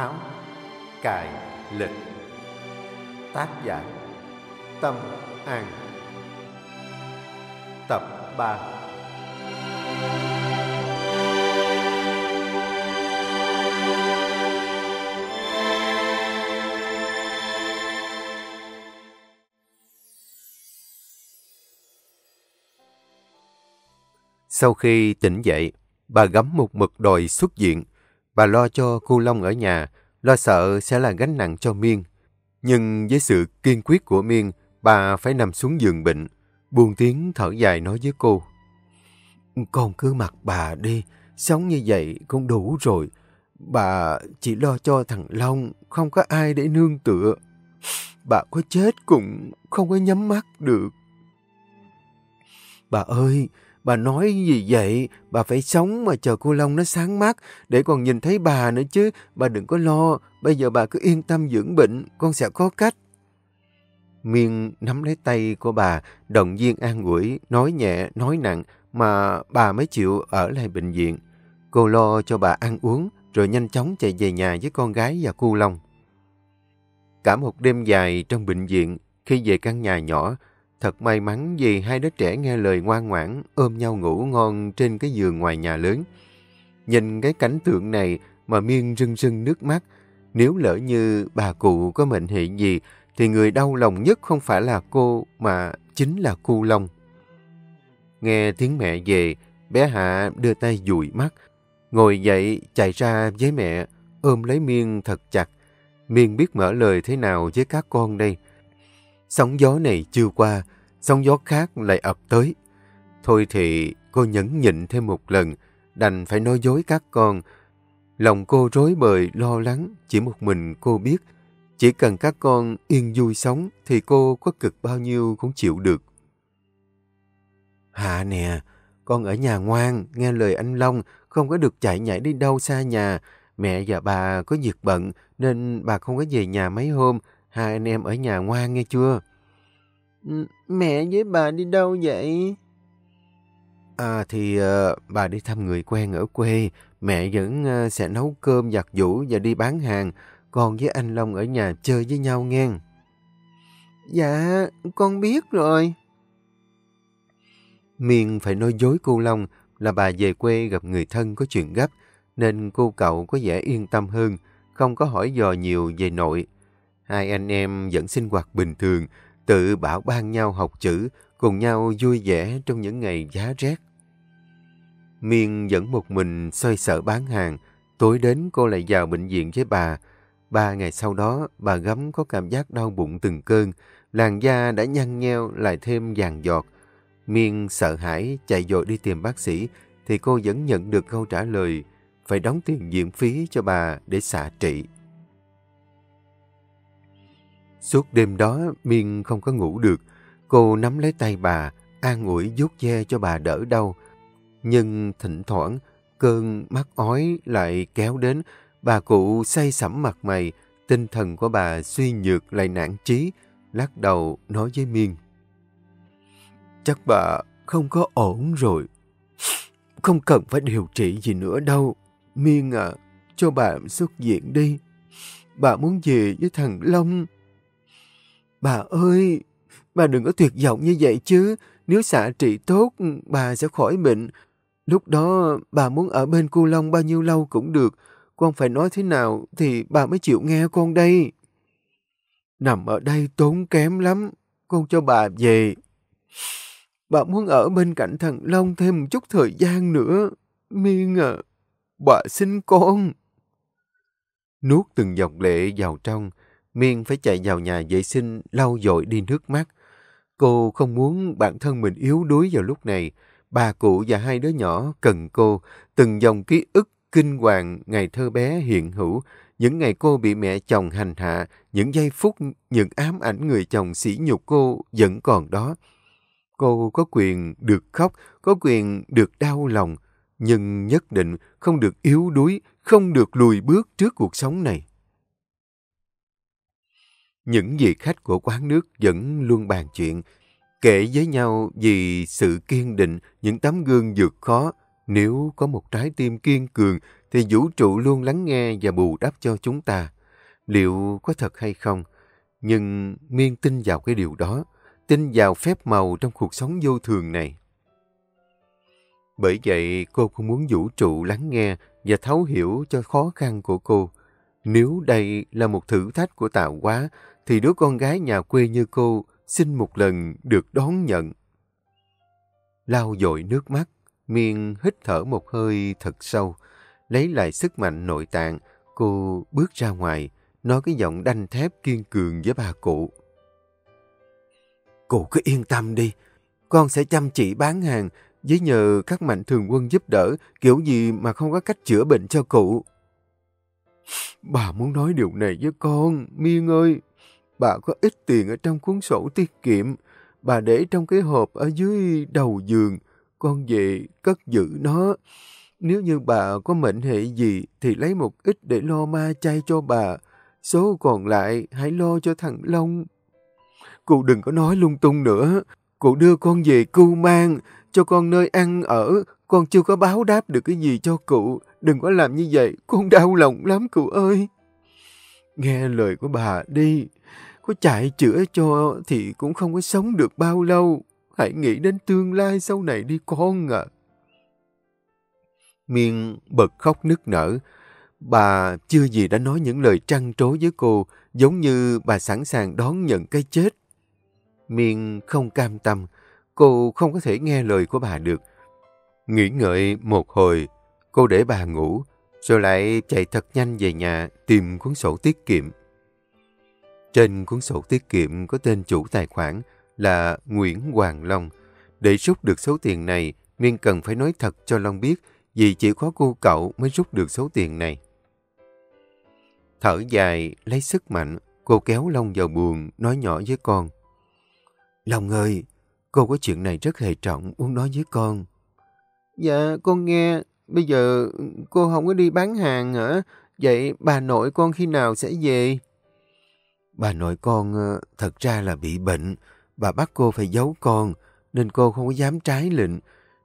áo cài lịch. Tác giả tâm an. Tập 3 Sau khi tỉnh dậy, bà gắm một mực đòi xuất diện. Bà lo cho cô Long ở nhà, lo sợ sẽ là gánh nặng cho Miên. Nhưng với sự kiên quyết của Miên, bà phải nằm xuống giường bệnh, buông tiếng thở dài nói với cô. Con cứ mặc bà đi, sống như vậy cũng đủ rồi. Bà chỉ lo cho thằng Long, không có ai để nương tựa. Bà có chết cũng không có nhắm mắt được. Bà ơi, Bà nói gì vậy? Bà phải sống mà chờ cô Long nó sáng mắt để còn nhìn thấy bà nữa chứ. Bà đừng có lo. Bây giờ bà cứ yên tâm dưỡng bệnh. Con sẽ có cách. Miên nắm lấy tay của bà, động viên an ủi, nói nhẹ, nói nặng mà bà mới chịu ở lại bệnh viện. Cô lo cho bà ăn uống rồi nhanh chóng chạy về nhà với con gái và cô Long. Cả một đêm dài trong bệnh viện, khi về căn nhà nhỏ, Thật may mắn vì hai đứa trẻ nghe lời ngoan ngoãn, ôm nhau ngủ ngon trên cái giường ngoài nhà lớn. Nhìn cái cảnh tượng này mà Miên rưng rưng nước mắt. Nếu lỡ như bà cụ có mệnh hệ gì, thì người đau lòng nhất không phải là cô, mà chính là cu Long. Nghe tiếng mẹ về, bé Hạ đưa tay dụi mắt, ngồi dậy chạy ra với mẹ, ôm lấy Miên thật chặt. Miên biết mở lời thế nào với các con đây. Sóng gió này chưa qua, sóng gió khác lại ập tới. Thôi thì cô nhẫn nhịn thêm một lần, đành phải nói dối các con. Lòng cô rối bời, lo lắng, chỉ một mình cô biết. Chỉ cần các con yên vui sống thì cô có cực bao nhiêu cũng chịu được. Hạ nè, con ở nhà ngoan, nghe lời anh Long, không có được chạy nhảy đi đâu xa nhà. Mẹ và bà có việc bận nên bà không có về nhà mấy hôm. Hai anh em ở nhà ngoan nghe chưa? Mẹ với bà đi đâu vậy? À thì uh, bà đi thăm người quen ở quê. Mẹ vẫn uh, sẽ nấu cơm giặt giũ và đi bán hàng. Con với anh Long ở nhà chơi với nhau nghe. Dạ, con biết rồi. Miên phải nói dối cô Long là bà về quê gặp người thân có chuyện gấp, nên cô cậu có vẻ yên tâm hơn, không có hỏi dò nhiều về nội. Hai anh em vẫn sinh hoạt bình thường, tự bảo ban nhau học chữ, cùng nhau vui vẻ trong những ngày giá rét. Miên vẫn một mình xoay sở bán hàng, tối đến cô lại vào bệnh viện với bà. Ba ngày sau đó, bà gấm có cảm giác đau bụng từng cơn, làn da đã nhăn nheo lại thêm vàng giọt. Miên sợ hãi chạy dội đi tìm bác sĩ, thì cô vẫn nhận được câu trả lời phải đóng tiền viện phí cho bà để xạ trị. Suốt đêm đó, Miên không có ngủ được. Cô nắm lấy tay bà, an ủi vuốt ve cho bà đỡ đau. Nhưng thỉnh thoảng, cơn mắt ói lại kéo đến. Bà cụ say sẩm mặt mày, tinh thần của bà suy nhược lại nản trí, lắc đầu nói với Miên. Chắc bà không có ổn rồi. Không cần phải điều trị gì nữa đâu. Miên à, cho bà xuất viện đi. Bà muốn về với thằng Long. Bà ơi, bà đừng có tuyệt vọng như vậy chứ. Nếu xạ trị tốt, bà sẽ khỏi bệnh. Lúc đó, bà muốn ở bên cô Long bao nhiêu lâu cũng được. Con phải nói thế nào thì bà mới chịu nghe con đây. Nằm ở đây tốn kém lắm. Con cho bà về. Bà muốn ở bên cạnh thằng Long thêm một chút thời gian nữa. Miên à, bà xin con. Nuốt từng dòng lệ vào trong, Miên phải chạy vào nhà vệ sinh lau dội đi nước mắt. Cô không muốn bản thân mình yếu đuối vào lúc này. Bà cụ và hai đứa nhỏ cần cô. Từng dòng ký ức kinh hoàng ngày thơ bé hiện hữu. Những ngày cô bị mẹ chồng hành hạ, những giây phút, những ám ảnh người chồng sỉ nhục cô vẫn còn đó. Cô có quyền được khóc, có quyền được đau lòng, nhưng nhất định không được yếu đuối, không được lùi bước trước cuộc sống này. Những vị khách của quán nước vẫn luôn bàn chuyện, kể với nhau vì sự kiên định, những tấm gương vượt khó. Nếu có một trái tim kiên cường thì vũ trụ luôn lắng nghe và bù đắp cho chúng ta. Liệu có thật hay không? Nhưng Miên tin vào cái điều đó, tin vào phép màu trong cuộc sống vô thường này. Bởi vậy cô cũng muốn vũ trụ lắng nghe và thấu hiểu cho khó khăn của cô. Nếu đây là một thử thách của tạo hóa, thì đứa con gái nhà quê như cô xin một lần được đón nhận. Lau dội nước mắt, Miên hít thở một hơi thật sâu, lấy lại sức mạnh nội tạng, cô bước ra ngoài, nói cái giọng đanh thép kiên cường với bà cụ. Cụ cứ yên tâm đi, con sẽ chăm chỉ bán hàng, với nhờ các mạnh thường quân giúp đỡ, kiểu gì mà không có cách chữa bệnh cho cụ. Bà muốn nói điều này với con, Miên ơi. Bà có ít tiền ở trong cuốn sổ tiết kiệm. Bà để trong cái hộp ở dưới đầu giường. Con về cất giữ nó. Nếu như bà có mệnh hệ gì thì lấy một ít để lo ma chay cho bà. Số còn lại hãy lo cho thằng Long. Cụ đừng có nói lung tung nữa. Cụ đưa con về cưu mang, cho con nơi ăn ở. Con chưa có báo đáp được cái gì cho cụ. Đừng có làm như vậy, con đau lòng lắm cụ ơi. Nghe lời của bà đi, có chạy chữa cho thì cũng không có sống được bao lâu. Hãy nghĩ đến tương lai sau này đi con ạ. À. Miên bật khóc nức nở. Bà chưa gì đã nói những lời trăn trối với cô, giống như bà sẵn sàng đón nhận cái chết. Miên không cam tâm, cô không có thể nghe lời của bà được. Nghĩ ngợi một hồi, cô để bà ngủ, rồi lại chạy thật nhanh về nhà tìm cuốn sổ tiết kiệm. Trên cuốn sổ tiết kiệm có tên chủ tài khoản là Nguyễn Hoàng Long. Để rút được số tiền này, Miên cần phải nói thật cho Long biết vì chỉ có cô cậu mới rút được số tiền này. Thở dài, lấy sức mạnh, cô kéo Long vào buồn, nói nhỏ với con. Long ơi, cô có chuyện này rất hệ trọng, muốn nói với con. Dạ, con nghe, bây giờ cô không có đi bán hàng hả? Vậy bà nội con khi nào sẽ về? Bà nội con ờ, thật ra là bị bệnh, bà bắt cô phải giấu con, nên cô không có dám trái lệnh.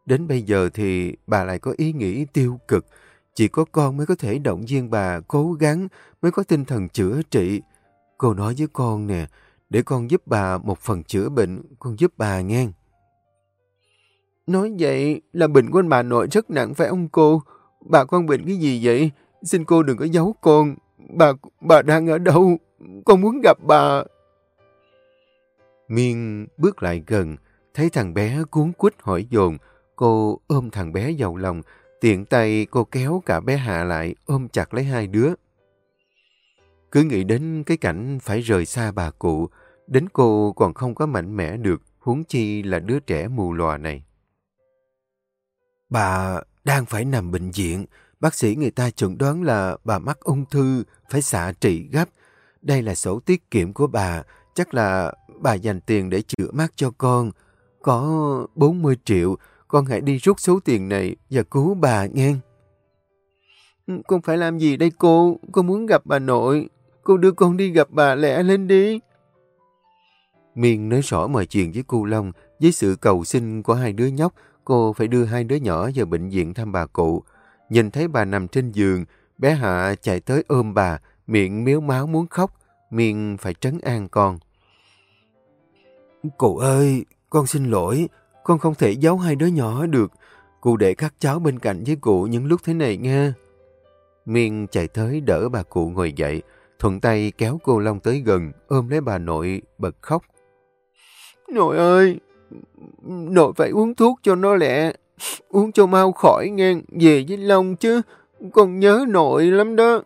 Đến bây giờ thì bà lại có ý nghĩ tiêu cực, chỉ có con mới có thể động viên bà cố gắng, mới có tinh thần chữa trị. Cô nói với con nè, để con giúp bà một phần chữa bệnh, con giúp bà nghe. Nói vậy là bệnh của anh bà nội rất nặng phải ông cô? Bà con bệnh cái gì vậy? Xin cô đừng có giấu con. Bà bà đang ở đâu? Con muốn gặp bà. Miên bước lại gần, thấy thằng bé cuốn quýt hỏi dồn. Cô ôm thằng bé vào lòng, tiện tay cô kéo cả bé Hạ lại, ôm chặt lấy hai đứa. Cứ nghĩ đến cái cảnh phải rời xa bà cụ, đến cô còn không có mạnh mẽ được, huống chi là đứa trẻ mù lòa này. Bà đang phải nằm bệnh viện. Bác sĩ người ta chuẩn đoán là bà mắc ung thư, phải xạ trị gấp. Đây là sổ tiết kiệm của bà. Chắc là bà dành tiền để chữa mắt cho con. Có 40 triệu. Con hãy đi rút số tiền này và cứu bà nghe. Con phải làm gì đây cô? Con muốn gặp bà nội. Cô đưa con đi gặp bà lẹ lên đi. Miên nói rõ mọi chuyện với cô Long với sự cầu xin của hai đứa nhóc cô phải đưa hai đứa nhỏ vào bệnh viện thăm bà cụ. Nhìn thấy bà nằm trên giường, bé Hạ chạy tới ôm bà, miệng miếu máu muốn khóc, miệng phải trấn an con. Cụ ơi, con xin lỗi, con không thể giấu hai đứa nhỏ được. Cụ để các cháu bên cạnh với cụ những lúc thế này nha. Miên chạy tới đỡ bà cụ ngồi dậy, thuận tay kéo cô Long tới gần, ôm lấy bà nội, bật khóc. Nội ơi, nội phải uống thuốc cho nó lẹ. Uống cho mau khỏi nghe, về với Long chứ. Con nhớ nội lắm đó.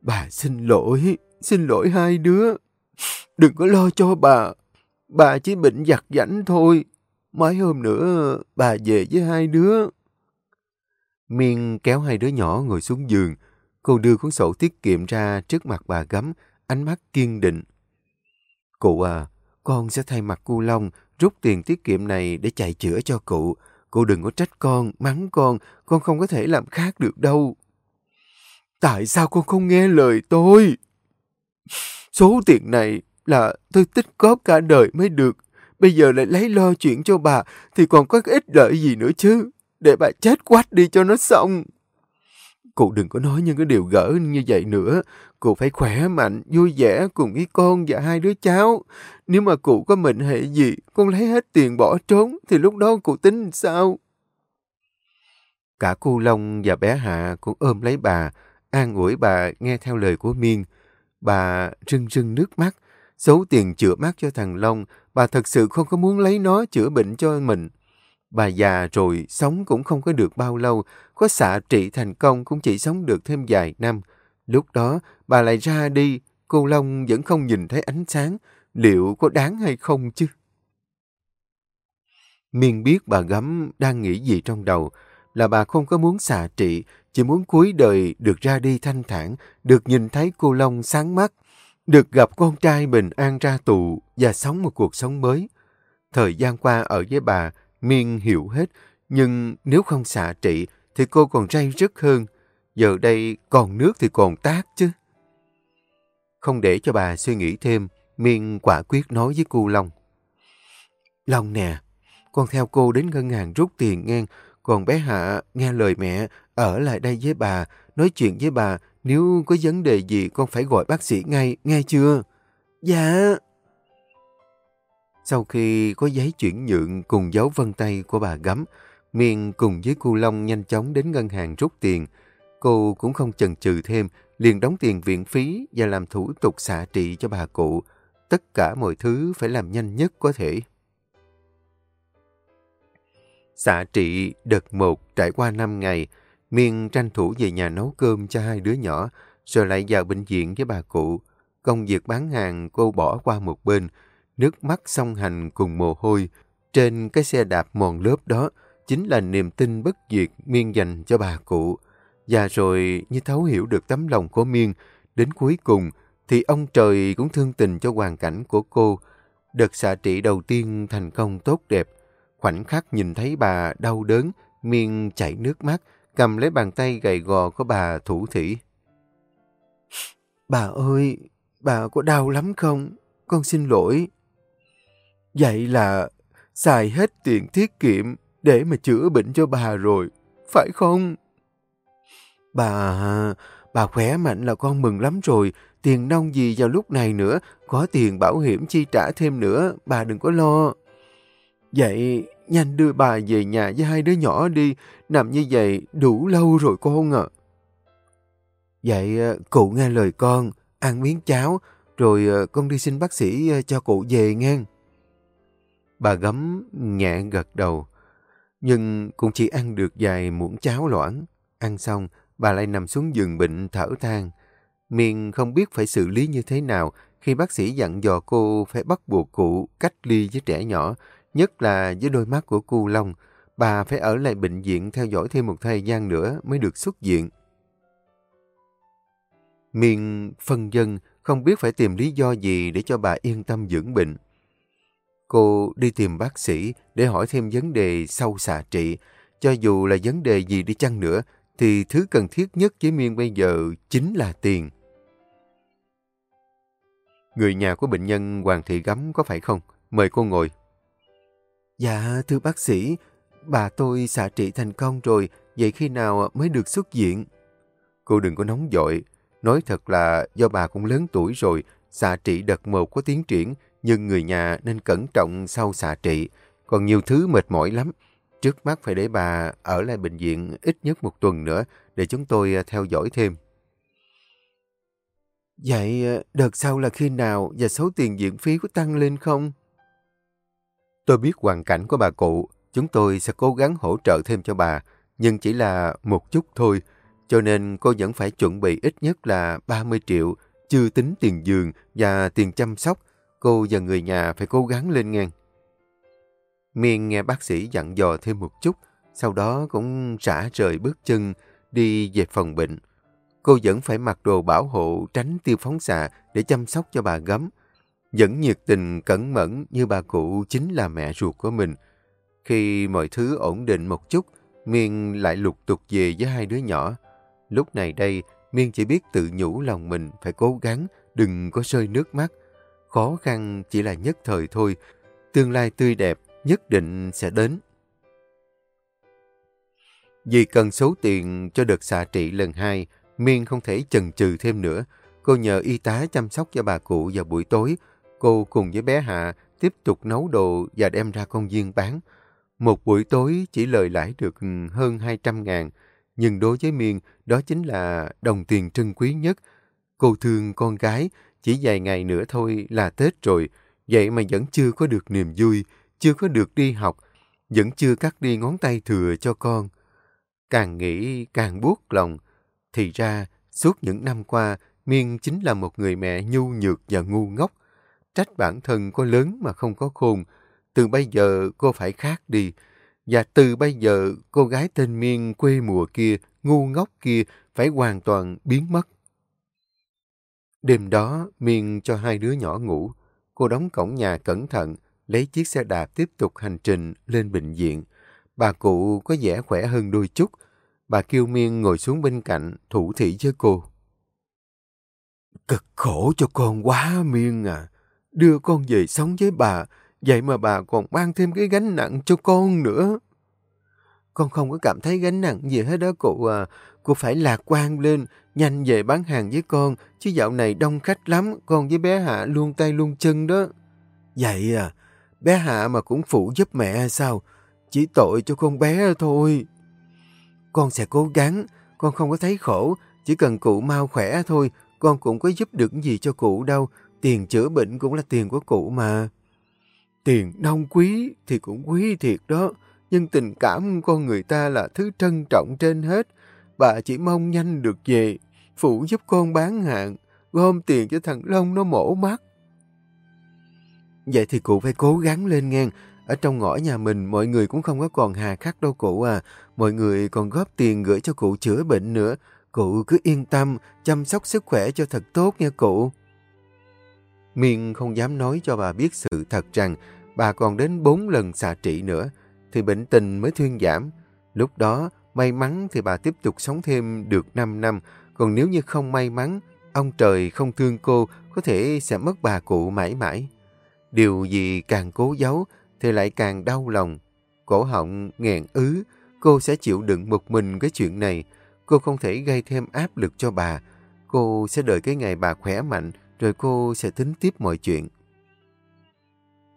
Bà xin lỗi, xin lỗi hai đứa. Đừng có lo cho bà. Bà chỉ bệnh giặt giảnh thôi. Mấy hôm nữa bà về với hai đứa. Miên kéo hai đứa nhỏ ngồi xuống giường. Cô đưa cuốn sổ tiết kiệm ra trước mặt bà gấm, ánh mắt kiên định. Cụ à, con sẽ thay mặt cu Long rút tiền tiết kiệm này để chạy chữa cho cụ cô đừng có trách con, mắng con, con không có thể làm khác được đâu. Tại sao con không nghe lời tôi? Số tiền này là tôi tích góp cả đời mới được. Bây giờ lại lấy lo chuyện cho bà thì còn có ích lợi gì nữa chứ. Để bà chết quách đi cho nó xong. Cụ đừng có nói những cái điều gỡ như vậy nữa. Cụ phải khỏe mạnh, vui vẻ cùng với con và hai đứa cháu. Nếu mà cụ có mệnh hệ gì, con lấy hết tiền bỏ trốn, thì lúc đó cụ tính sao? Cả cô Long và bé Hạ cũng ôm lấy bà, an ủi bà nghe theo lời của Miên. Bà rưng rưng nước mắt, xấu tiền chữa mắt cho thằng Long, bà thật sự không có muốn lấy nó chữa bệnh cho mình. Bà già rồi, sống cũng không có được bao lâu, có xạ trị thành công cũng chỉ sống được thêm vài năm. Lúc đó, bà lại ra đi, cô Long vẫn không nhìn thấy ánh sáng, liệu có đáng hay không chứ? Miên biết bà gấm đang nghĩ gì trong đầu, là bà không có muốn xạ trị, chỉ muốn cuối đời được ra đi thanh thản, được nhìn thấy cô Long sáng mắt, được gặp con trai bình an ra tù và sống một cuộc sống mới. Thời gian qua ở với bà, Miên hiểu hết, nhưng nếu không xạ trị thì cô còn ray rứt hơn. Giờ đây còn nước thì còn tác chứ. Không để cho bà suy nghĩ thêm, Miên quả quyết nói với cô Long. Long nè, con theo cô đến ngân hàng rút tiền ngang, còn bé Hạ nghe lời mẹ, ở lại đây với bà, nói chuyện với bà, nếu có vấn đề gì con phải gọi bác sĩ ngay, nghe chưa? Dạ. Sau khi có giấy chuyển nhượng cùng dấu vân tay của bà gấm, Miên cùng với cô Long nhanh chóng đến ngân hàng rút tiền. Cô cũng không chần chừ thêm, liền đóng tiền viện phí và làm thủ tục xạ trị cho bà cụ. Tất cả mọi thứ phải làm nhanh nhất có thể. Xạ trị đợt một trải qua 5 ngày, Miên tranh thủ về nhà nấu cơm cho hai đứa nhỏ, rồi lại vào bệnh viện với bà cụ. Công việc bán hàng cô bỏ qua một bên, nước mắt song hành cùng mồ hôi. Trên cái xe đạp mòn lớp đó chính là niềm tin bất diệt Miên dành cho bà cụ. Và rồi như thấu hiểu được tấm lòng của Miên, đến cuối cùng thì ông trời cũng thương tình cho hoàn cảnh của cô. Đợt xạ trị đầu tiên thành công tốt đẹp. Khoảnh khắc nhìn thấy bà đau đớn, Miên chảy nước mắt, cầm lấy bàn tay gầy gò của bà thủ thỉ. Bà ơi, bà có đau lắm không? Con xin lỗi. Vậy là xài hết tiền tiết kiệm để mà chữa bệnh cho bà rồi, phải không? Bà, bà khỏe mạnh là con mừng lắm rồi, tiền nông gì vào lúc này nữa, có tiền bảo hiểm chi trả thêm nữa, bà đừng có lo. Vậy, nhanh đưa bà về nhà với hai đứa nhỏ đi, nằm như vậy đủ lâu rồi con ạ. Vậy, cụ nghe lời con, ăn miếng cháo, rồi ờ, con đi xin bác sĩ ờ, cho cụ về nghe. Bà gấm nhẹ gật đầu, nhưng cũng chỉ ăn được vài muỗng cháo loãng. Ăn xong, bà lại nằm xuống giường bệnh thở than. miền không biết phải xử lý như thế nào khi bác sĩ dặn dò cô phải bắt buộc cụ cách ly với trẻ nhỏ, nhất là với đôi mắt của cu Long. Bà phải ở lại bệnh viện theo dõi thêm một thời gian nữa mới được xuất viện. miền phân dân không biết phải tìm lý do gì để cho bà yên tâm dưỡng bệnh. Cô đi tìm bác sĩ để hỏi thêm vấn đề sau xạ trị. Cho dù là vấn đề gì đi chăng nữa, thì thứ cần thiết nhất với Miên bây giờ chính là tiền. Người nhà của bệnh nhân Hoàng Thị Gấm có phải không? Mời cô ngồi. Dạ, thưa bác sĩ, bà tôi xạ trị thành công rồi, vậy khi nào mới được xuất viện? Cô đừng có nóng dội. Nói thật là do bà cũng lớn tuổi rồi, xạ trị đợt một có tiến triển, nhưng người nhà nên cẩn trọng sau xạ trị. Còn nhiều thứ mệt mỏi lắm. Trước mắt phải để bà ở lại bệnh viện ít nhất một tuần nữa để chúng tôi à, theo dõi thêm. Vậy à, đợt sau là khi nào và số tiền viện phí có tăng lên không? Tôi biết hoàn cảnh của bà cụ, chúng tôi sẽ cố gắng hỗ trợ thêm cho bà, nhưng chỉ là một chút thôi, cho nên cô vẫn phải chuẩn bị ít nhất là 30 triệu, chưa tính tiền giường và tiền chăm sóc Cô và người nhà phải cố gắng lên ngang. Miên nghe bác sĩ dặn dò thêm một chút, sau đó cũng xả rời bước chân đi về phòng bệnh. Cô vẫn phải mặc đồ bảo hộ tránh tiêu phóng xạ để chăm sóc cho bà gấm. Vẫn nhiệt tình cẩn mẫn như bà cụ chính là mẹ ruột của mình. Khi mọi thứ ổn định một chút, Miên lại lục tục về với hai đứa nhỏ. Lúc này đây, Miên chỉ biết tự nhủ lòng mình phải cố gắng, đừng có rơi nước mắt. Khó khăn chỉ là nhất thời thôi, tương lai tươi đẹp nhất định sẽ đến. Vì cần số tiền cho đợt xạ trị lần hai, Miên không thể chần chừ thêm nữa. Cô nhờ y tá chăm sóc cho bà cụ vào buổi tối. Cô cùng với bé Hạ tiếp tục nấu đồ và đem ra công viên bán. Một buổi tối chỉ lời lãi được hơn 200 ngàn. Nhưng đối với Miên, đó chính là đồng tiền trân quý nhất. Cô thương con gái, chỉ vài ngày nữa thôi là Tết rồi. Vậy mà vẫn chưa có được niềm vui, chưa có được đi học, vẫn chưa cắt đi ngón tay thừa cho con. Càng nghĩ càng buốt lòng. Thì ra, suốt những năm qua, Miên chính là một người mẹ nhu nhược và ngu ngốc. Trách bản thân có lớn mà không có khôn. Từ bây giờ cô phải khác đi. Và từ bây giờ cô gái tên Miên quê mùa kia, ngu ngốc kia phải hoàn toàn biến mất. Đêm đó, Miên cho hai đứa nhỏ ngủ. Cô đóng cổng nhà cẩn thận, lấy chiếc xe đạp tiếp tục hành trình lên bệnh viện. Bà cụ có vẻ khỏe hơn đôi chút. Bà kêu Miên ngồi xuống bên cạnh, thủ thị với cô. Cực khổ cho con quá Miên à. Đưa con về sống với bà, vậy mà bà còn mang thêm cái gánh nặng cho con nữa. Con không có cảm thấy gánh nặng gì hết đó cụ à. Cô phải lạc quan lên, nhanh về bán hàng với con, chứ dạo này đông khách lắm, con với bé Hạ luôn tay luôn chân đó. Vậy à, bé Hạ mà cũng phụ giúp mẹ sao? Chỉ tội cho con bé thôi. Con sẽ cố gắng, con không có thấy khổ, chỉ cần cụ mau khỏe thôi, con cũng có giúp được gì cho cụ đâu. Tiền chữa bệnh cũng là tiền của cụ mà. Tiền nông quý thì cũng quý thiệt đó, nhưng tình cảm con người ta là thứ trân trọng trên hết. Bà chỉ mong nhanh được về, phụ giúp con bán hàng, gom tiền cho thằng Long nó mổ mắt. Vậy thì cụ phải cố gắng lên ngang. Ở trong ngõ nhà mình, mọi người cũng không có còn hà khắc đâu cụ à. Mọi người còn góp tiền gửi cho cụ chữa bệnh nữa. Cụ cứ yên tâm, chăm sóc sức khỏe cho thật tốt nha cụ. Miên không dám nói cho bà biết sự thật rằng bà còn đến 4 lần xạ trị nữa, thì bệnh tình mới thuyên giảm. Lúc đó, may mắn thì bà tiếp tục sống thêm được 5 năm, còn nếu như không may mắn, ông trời không thương cô, có thể sẽ mất bà cụ mãi mãi. Điều gì càng cố giấu thì lại càng đau lòng. Cổ họng nghẹn ứ, cô sẽ chịu đựng một mình cái chuyện này. Cô không thể gây thêm áp lực cho bà. Cô sẽ đợi cái ngày bà khỏe mạnh, rồi cô sẽ tính tiếp mọi chuyện.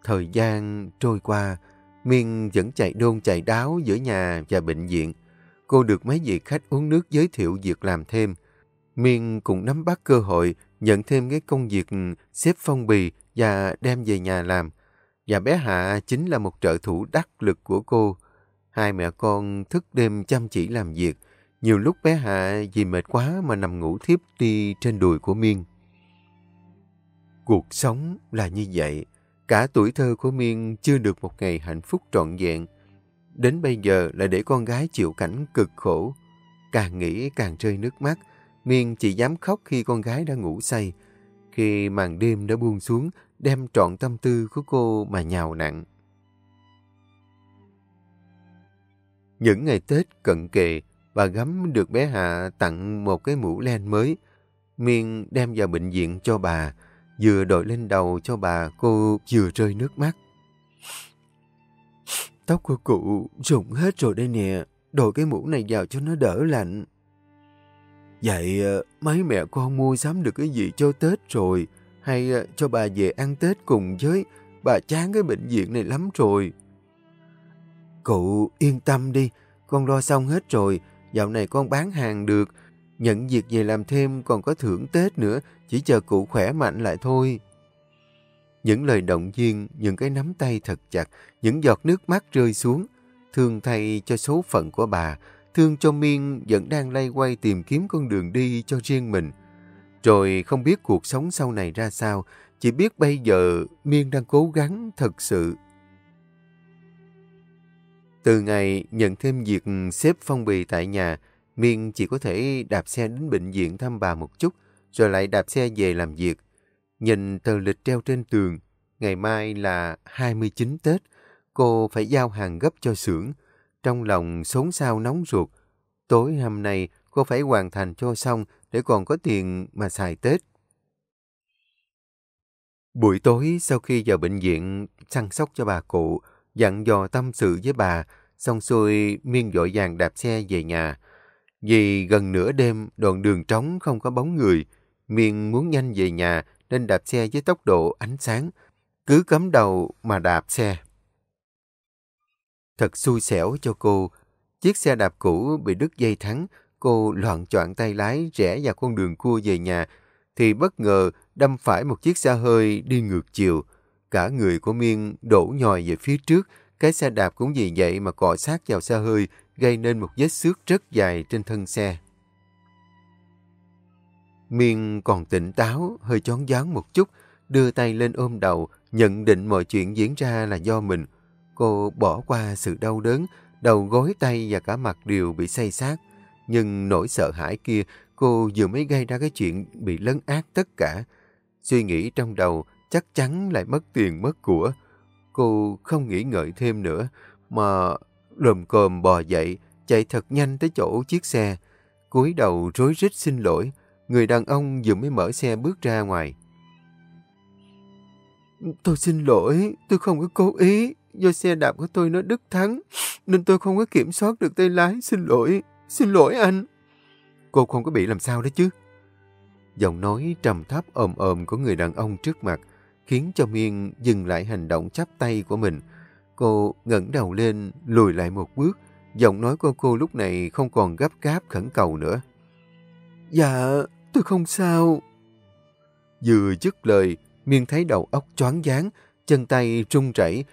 Thời gian trôi qua, Miên vẫn chạy đôn chạy đáo giữa nhà và bệnh viện. Cô được mấy vị khách uống nước giới thiệu việc làm thêm. Miên cũng nắm bắt cơ hội, nhận thêm cái công việc ừ, xếp phong bì và đem về nhà làm. Và bé Hạ chính là một trợ thủ đắc lực của cô. Hai mẹ con thức đêm chăm chỉ làm việc. Nhiều lúc bé Hạ vì mệt quá mà nằm ngủ thiếp đi trên đùi của Miên. Cuộc sống là như vậy. Cả tuổi thơ của Miên chưa được một ngày hạnh phúc trọn vẹn. Đến bây giờ lại để con gái chịu cảnh cực khổ. Càng nghĩ càng rơi nước mắt. Miên chỉ dám khóc khi con gái đã ngủ say. Khi màn đêm đã buông xuống, đem trọn tâm tư của cô mà nhào nặng. Những ngày Tết cận kề, bà gắm được bé Hạ tặng một cái mũ len mới. Miên đem vào bệnh viện cho bà, vừa đội lên đầu cho bà, cô vừa rơi nước mắt. Tóc của cụ rụng hết rồi đây nè, đội cái mũ này vào cho nó đỡ lạnh. Vậy ờ, mấy mẹ con mua sắm được cái gì cho Tết rồi? Hay ờ, cho bà về ăn Tết cùng với? Bà chán cái bệnh viện này lắm rồi. Cụ yên tâm đi, con lo xong hết rồi. Dạo này con bán hàng được. Nhận việc về làm thêm còn có thưởng Tết nữa. Chỉ chờ cụ khỏe mạnh lại thôi. Những lời động viên, những cái nắm tay thật chặt, những giọt nước mắt rơi xuống. Thương thay cho số phận của bà, thương cho Miên vẫn đang lay quay tìm kiếm con đường đi cho riêng mình. Rồi không biết cuộc sống sau này ra sao, chỉ biết bây giờ Miên đang cố gắng thật sự. Từ ngày nhận thêm việc xếp phong bì tại nhà, Miên chỉ có thể đạp xe đến bệnh viện thăm bà một chút, rồi lại đạp xe về làm việc. Nhìn tờ lịch treo trên tường, ngày mai là 29 Tết, cô phải giao hàng gấp cho xưởng. Trong lòng xốn xao nóng ruột. Tối hôm nay cô phải hoàn thành cho xong để còn có tiền mà xài Tết. Buổi tối sau khi vào bệnh viện săn sóc cho bà cụ, dặn dò tâm sự với bà, Xong xuôi, Miên dội vàng đạp xe về nhà. Vì gần nửa đêm, đoạn đường trống không có bóng người. Miên muốn nhanh về nhà nên đạp xe với tốc độ ánh sáng. Cứ cấm đầu mà đạp xe. Thật xui xẻo cho cô. Chiếc xe đạp cũ bị đứt dây thắng. Cô loạn choạng tay lái rẽ vào con đường cua về nhà thì bất ngờ đâm phải một chiếc xe hơi đi ngược chiều. Cả người của Miên đổ nhòi về phía trước, cái xe đạp cũng vì vậy mà cọ sát vào xe hơi, gây nên một vết xước rất dài trên thân xe. Miên còn tỉnh táo, hơi chón váng một chút, đưa tay lên ôm đầu, nhận định mọi chuyện diễn ra là do mình. Cô bỏ qua sự đau đớn, đầu gối tay và cả mặt đều bị say sát. Nhưng nỗi sợ hãi kia, cô vừa mới gây ra cái chuyện bị lấn át tất cả. Suy nghĩ trong đầu chắc chắn lại mất tiền mất của. Cô không nghĩ ngợi thêm nữa, mà lồm cồm bò dậy, chạy thật nhanh tới chỗ chiếc xe. cúi đầu rối rít xin lỗi, người đàn ông vừa mới mở xe bước ra ngoài. Tôi xin lỗi, tôi không có cố ý. Do xe đạp của tôi nó đứt thắng, nên tôi không có kiểm soát được tay lái. Xin lỗi, xin lỗi anh. Cô không có bị làm sao đó chứ? Giọng nói trầm thấp ồm ồm của người đàn ông trước mặt khiến cho Miên dừng lại hành động chắp tay của mình. Cô ngẩng đầu lên, lùi lại một bước. Giọng nói của cô lúc này không còn gấp gáp khẩn cầu nữa. Dạ, tôi không sao. Vừa dứt lời, Miên thấy đầu óc choáng váng, chân tay run rẩy.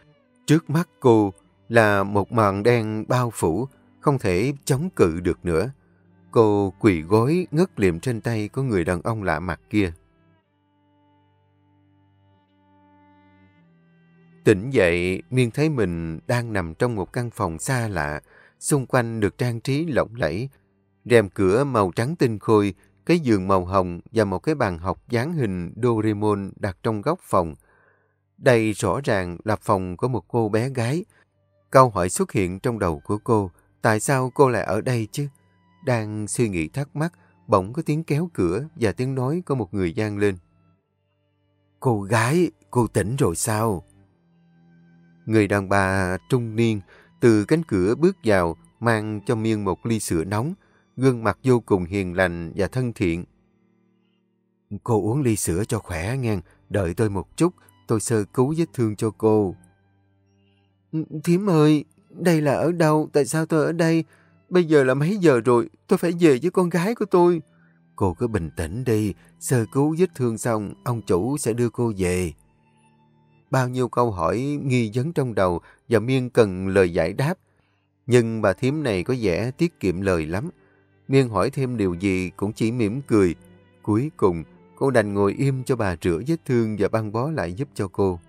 Trước mắt cô là một màn đen bao phủ, không thể chống cự được nữa. Cô quỳ gối ngất liệm trên tay của người đàn ông lạ mặt kia. Tỉnh dậy, Miên thấy mình đang nằm trong một căn phòng xa lạ, xung quanh được trang trí lộng lẫy. Rèm cửa màu trắng tinh khôi, cái giường màu hồng và một cái bàn học dáng hình Doraemon đặt trong góc phòng. Đây rõ ràng là phòng của một cô bé gái. Câu hỏi xuất hiện trong đầu của cô, tại sao cô lại ở đây chứ? Đang suy nghĩ thắc mắc, bỗng có tiếng kéo cửa và tiếng nói của một người gian lên. Cô gái, cô tỉnh rồi sao? Người đàn bà trung niên từ cánh cửa bước vào mang cho Miên một ly sữa nóng, gương mặt vô cùng hiền lành và thân thiện. Cô uống ly sữa cho khỏe ngang, đợi tôi một chút, tôi sơ cứu vết thương cho cô. Ừ, Thiếm ơi, đây là ở đâu? Tại sao tôi ở đây? Bây giờ là mấy giờ rồi? Tôi phải về với con gái của tôi. Cô cứ bình tĩnh đi, sơ cứu vết thương xong, ông chủ sẽ đưa cô về. Bao nhiêu câu hỏi nghi vấn trong đầu và Miên cần lời giải đáp. Nhưng bà thím này có vẻ tiết kiệm lời lắm. Miên hỏi thêm điều gì cũng chỉ mỉm cười. Cuối cùng, cô đành ngồi im cho bà rửa vết thương và băng bó lại giúp cho cô.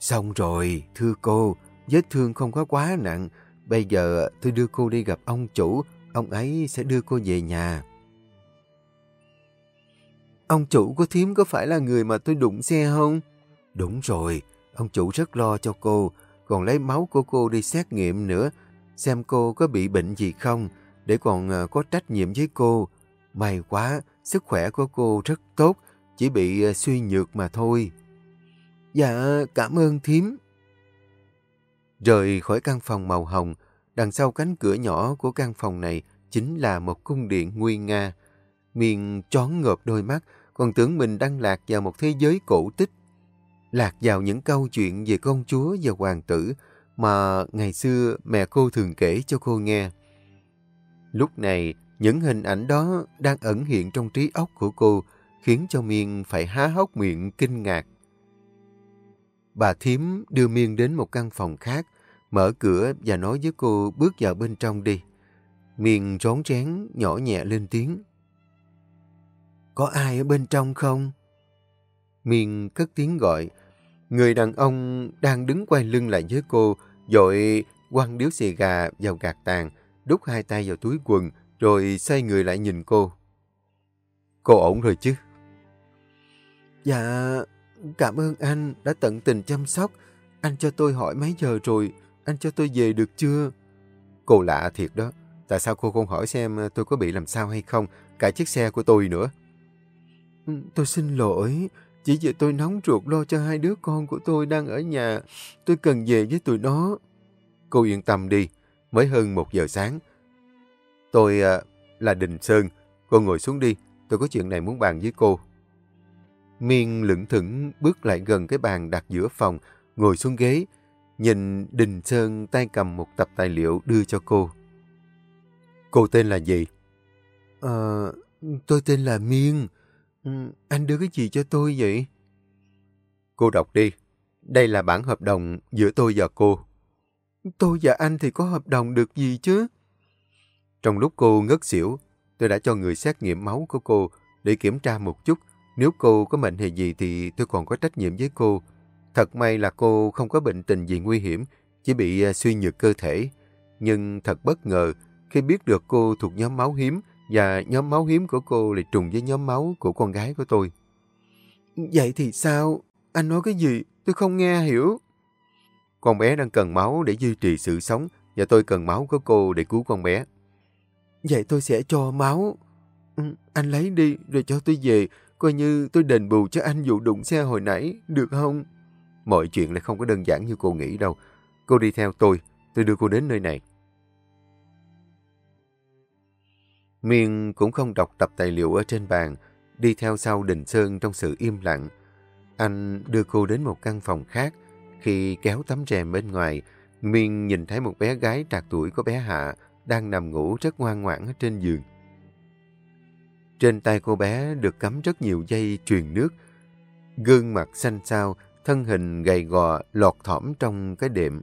Xong rồi, thưa cô, vết thương không có quá nặng. Bây giờ tôi đưa cô đi gặp ông chủ, ông ấy sẽ đưa cô về nhà. Ông chủ của thím có phải là người mà tôi đụng xe không? Đúng rồi, ông chủ rất lo cho cô, còn lấy máu của cô đi xét nghiệm nữa, xem cô có bị bệnh gì không, để còn ờ, có trách nhiệm với cô. May quá, sức khỏe của cô rất tốt, chỉ bị ờ, suy nhược mà thôi. Dạ, cảm ơn thím. Rời khỏi căn phòng màu hồng, đằng sau cánh cửa nhỏ của căn phòng này chính là một cung điện nguy nga. Miền trón ngợp đôi mắt, còn tưởng mình đang lạc vào một thế giới cổ tích. Lạc vào những câu chuyện về công chúa và hoàng tử mà ngày xưa mẹ cô thường kể cho cô nghe. Lúc này, những hình ảnh đó đang ẩn hiện trong trí óc của cô, khiến cho Miên phải há hốc miệng kinh ngạc. Bà thím đưa Miên đến một căn phòng khác, mở cửa và nói với cô bước vào bên trong đi. Miên rón rén, nhỏ nhẹ lên tiếng. Có ai ở bên trong không? Miên cất tiếng gọi. Người đàn ông đang đứng quay lưng lại với cô, dội quăng điếu xì gà vào gạt tàn, đút hai tay vào túi quần, rồi xoay người lại nhìn cô. Cô ổn rồi chứ? Dạ, cảm ơn anh đã tận tình chăm sóc. Anh cho tôi hỏi mấy giờ rồi, anh cho tôi về được chưa? Cô lạ thiệt đó. Tại sao cô không hỏi xem tôi có bị làm sao hay không? Cả chiếc xe của tôi nữa. Ừ, tôi xin lỗi. Chỉ vì tôi nóng ruột lo cho hai đứa con của tôi đang ở nhà. Tôi cần về với tụi nó. cô yên tâm đi, mới hơn một giờ sáng. Tôi à, là Đình Sơn, cô ngồi xuống đi, tôi có chuyện này muốn bàn với cô. Miên lững thững bước lại gần cái bàn đặt giữa phòng, ngồi xuống ghế, nhìn Đình Sơn tay cầm một tập tài liệu đưa cho cô. Cô tên là gì? Ờ, tôi tên là Miên. Ừ, anh đưa cái gì cho tôi vậy? Cô đọc đi. Đây là bản hợp đồng giữa tôi và cô. Tôi và anh thì có hợp đồng được gì chứ? Trong lúc cô ngất xỉu, tôi đã cho người xét nghiệm máu của cô để kiểm tra một chút. Nếu cô có mệnh hệ gì thì tôi còn có trách nhiệm với cô. Thật may là cô không có bệnh tình gì nguy hiểm, chỉ bị à, suy nhược cơ thể. Nhưng thật bất ngờ khi biết được cô thuộc nhóm máu hiếm và nhóm máu hiếm của cô lại trùng với nhóm máu của con gái của tôi. Vậy thì sao? Anh nói cái gì? Tôi không nghe hiểu. Con bé đang cần máu để duy trì sự sống và tôi cần máu của cô để cứu con bé. Vậy tôi sẽ cho máu. Ừ, anh lấy đi rồi cho tôi về. Coi như tôi đền bù cho anh vụ đụng xe hồi nãy, được không? Mọi chuyện lại không có đơn giản như cô nghĩ đâu. Cô đi theo tôi, tôi đưa cô đến nơi này. Miên cũng không đọc tập tài liệu ở trên bàn, đi theo sau Đình Sơn trong sự im lặng. Anh đưa cô đến một căn phòng khác. Khi kéo tấm rèm bên ngoài, Miên nhìn thấy một bé gái trạc tuổi của bé Hạ đang nằm ngủ rất ngoan ngoãn ở trên giường. Trên tay cô bé được cắm rất nhiều dây truyền nước. Gương mặt xanh xao, thân hình gầy gò lọt thỏm trong cái đệm.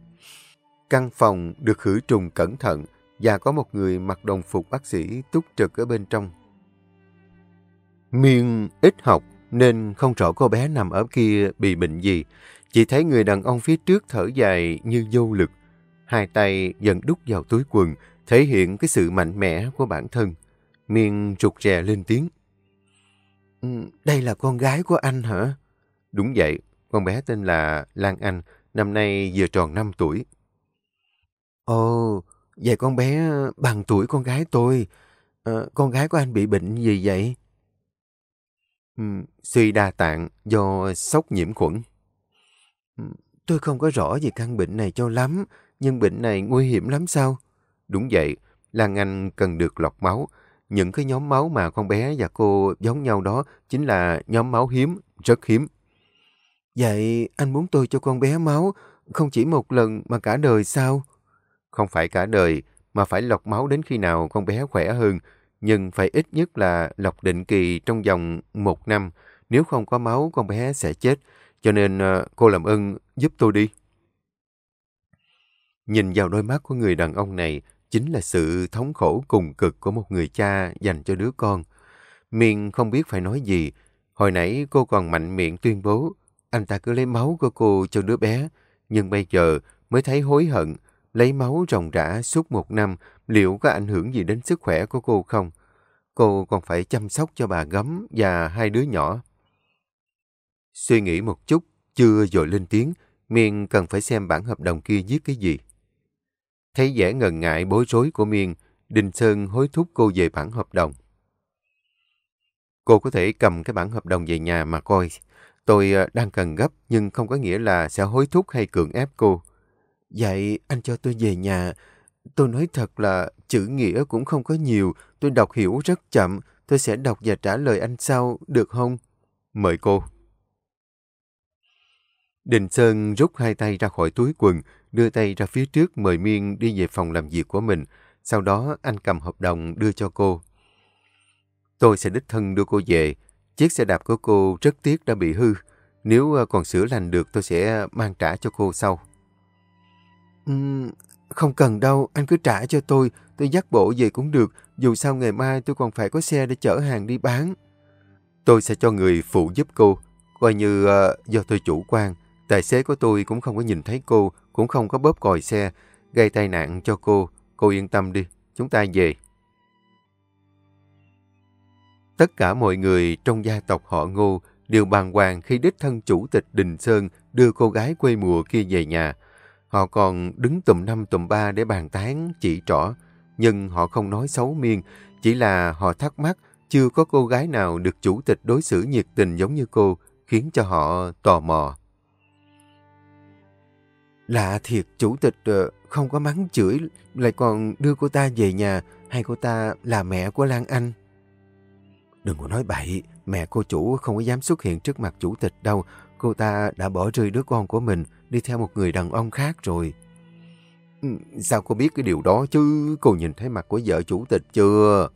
Căn phòng được khử trùng cẩn thận và có một người mặc đồng phục bác sĩ túc trực ở bên trong. Miên ít học nên không rõ cô bé nằm ở kia bị bệnh gì. Chỉ thấy người đàn ông phía trước thở dài như vô lực. Hai tay dần đút vào túi quần, thể hiện cái sự mạnh mẽ của bản thân. Miên trục rè lên tiếng. Ừ, đây là con gái của anh hả? Đúng vậy, con bé tên là Lan Anh, năm nay vừa tròn 5 tuổi. Ồ, vậy con bé bằng tuổi con gái tôi. À, con gái của anh bị bệnh gì vậy? Ừ, suy đa tạng do sốc nhiễm khuẩn. Tôi không có rõ về căn bệnh này cho lắm, nhưng bệnh này nguy hiểm lắm sao? Đúng vậy, Lan Anh cần được lọc máu. Những cái nhóm máu mà con bé và cô giống nhau đó chính là nhóm máu hiếm, rất hiếm. Vậy anh muốn tôi cho con bé máu không chỉ một lần mà cả đời sao? Không phải cả đời, mà phải lọc máu đến khi nào con bé khỏe hơn, nhưng phải ít nhất là lọc định kỳ trong vòng một năm. Nếu không có máu, con bé sẽ chết. Cho nên ờ, cô làm ơn giúp tôi đi. Nhìn vào đôi mắt của người đàn ông này, chính là sự thống khổ cùng cực của một người cha dành cho đứa con. Miên không biết phải nói gì. Hồi nãy cô còn mạnh miệng tuyên bố, anh ta cứ lấy máu của cô cho đứa bé. Nhưng bây giờ mới thấy hối hận. Lấy máu ròng rã suốt một năm, liệu có ảnh hưởng gì đến sức khỏe của cô không? Cô còn phải chăm sóc cho bà gấm và hai đứa nhỏ. Suy nghĩ một chút, chưa dội lên tiếng, Miên cần phải xem bản hợp đồng kia viết cái gì. Thấy vẻ ngần ngại bối rối của Miên, Đình Sơn hối thúc cô về bản hợp đồng. Cô có thể cầm cái bản hợp đồng về nhà mà coi. Tôi ờ, đang cần gấp nhưng không có nghĩa là sẽ hối thúc hay cưỡng ép cô. Vậy anh cho tôi về nhà. Tôi nói thật là chữ nghĩa cũng không có nhiều. Tôi đọc hiểu rất chậm. Tôi sẽ đọc và trả lời anh sau, được không? Mời cô. Đình Sơn rút hai tay ra khỏi túi quần, đưa tay ra phía trước mời Miên đi về phòng làm việc của mình. Sau đó anh cầm hợp đồng đưa cho cô. Tôi sẽ đích thân đưa cô về. Chiếc xe đạp của cô rất tiếc đã bị hư. Nếu ờ, còn sửa lành được tôi sẽ mang trả cho cô sau. Uhm, không cần đâu, anh cứ trả cho tôi. Tôi dắt bộ về cũng được. Dù sao ngày mai tôi còn phải có xe để chở hàng đi bán. Tôi sẽ cho người phụ giúp cô. Coi như uh, do tôi chủ quan. Tài xế của tôi cũng không có nhìn thấy cô, cũng không có bóp còi xe, gây tai nạn cho cô. Cô yên tâm đi, chúng ta về. Tất cả mọi người trong gia tộc họ Ngô đều bàng hoàng khi đích thân chủ tịch Đình Sơn đưa cô gái quê mùa kia về nhà. Họ còn đứng tùm năm tùm ba để bàn tán, chỉ trỏ. Nhưng họ không nói xấu miên, chỉ là họ thắc mắc chưa có cô gái nào được chủ tịch đối xử nhiệt tình giống như cô, khiến cho họ tò mò. Lạ thiệt, chủ tịch ờ, không có mắng chửi, lại còn đưa cô ta về nhà, hay cô ta là mẹ của Lan Anh? Đừng có nói bậy, mẹ cô chủ không có dám xuất hiện trước mặt chủ tịch đâu. Cô ta đã bỏ rơi đứa con của mình, đi theo một người đàn ông khác rồi. Sao cô biết cái điều đó chứ? Cô nhìn thấy mặt của vợ chủ tịch chưa?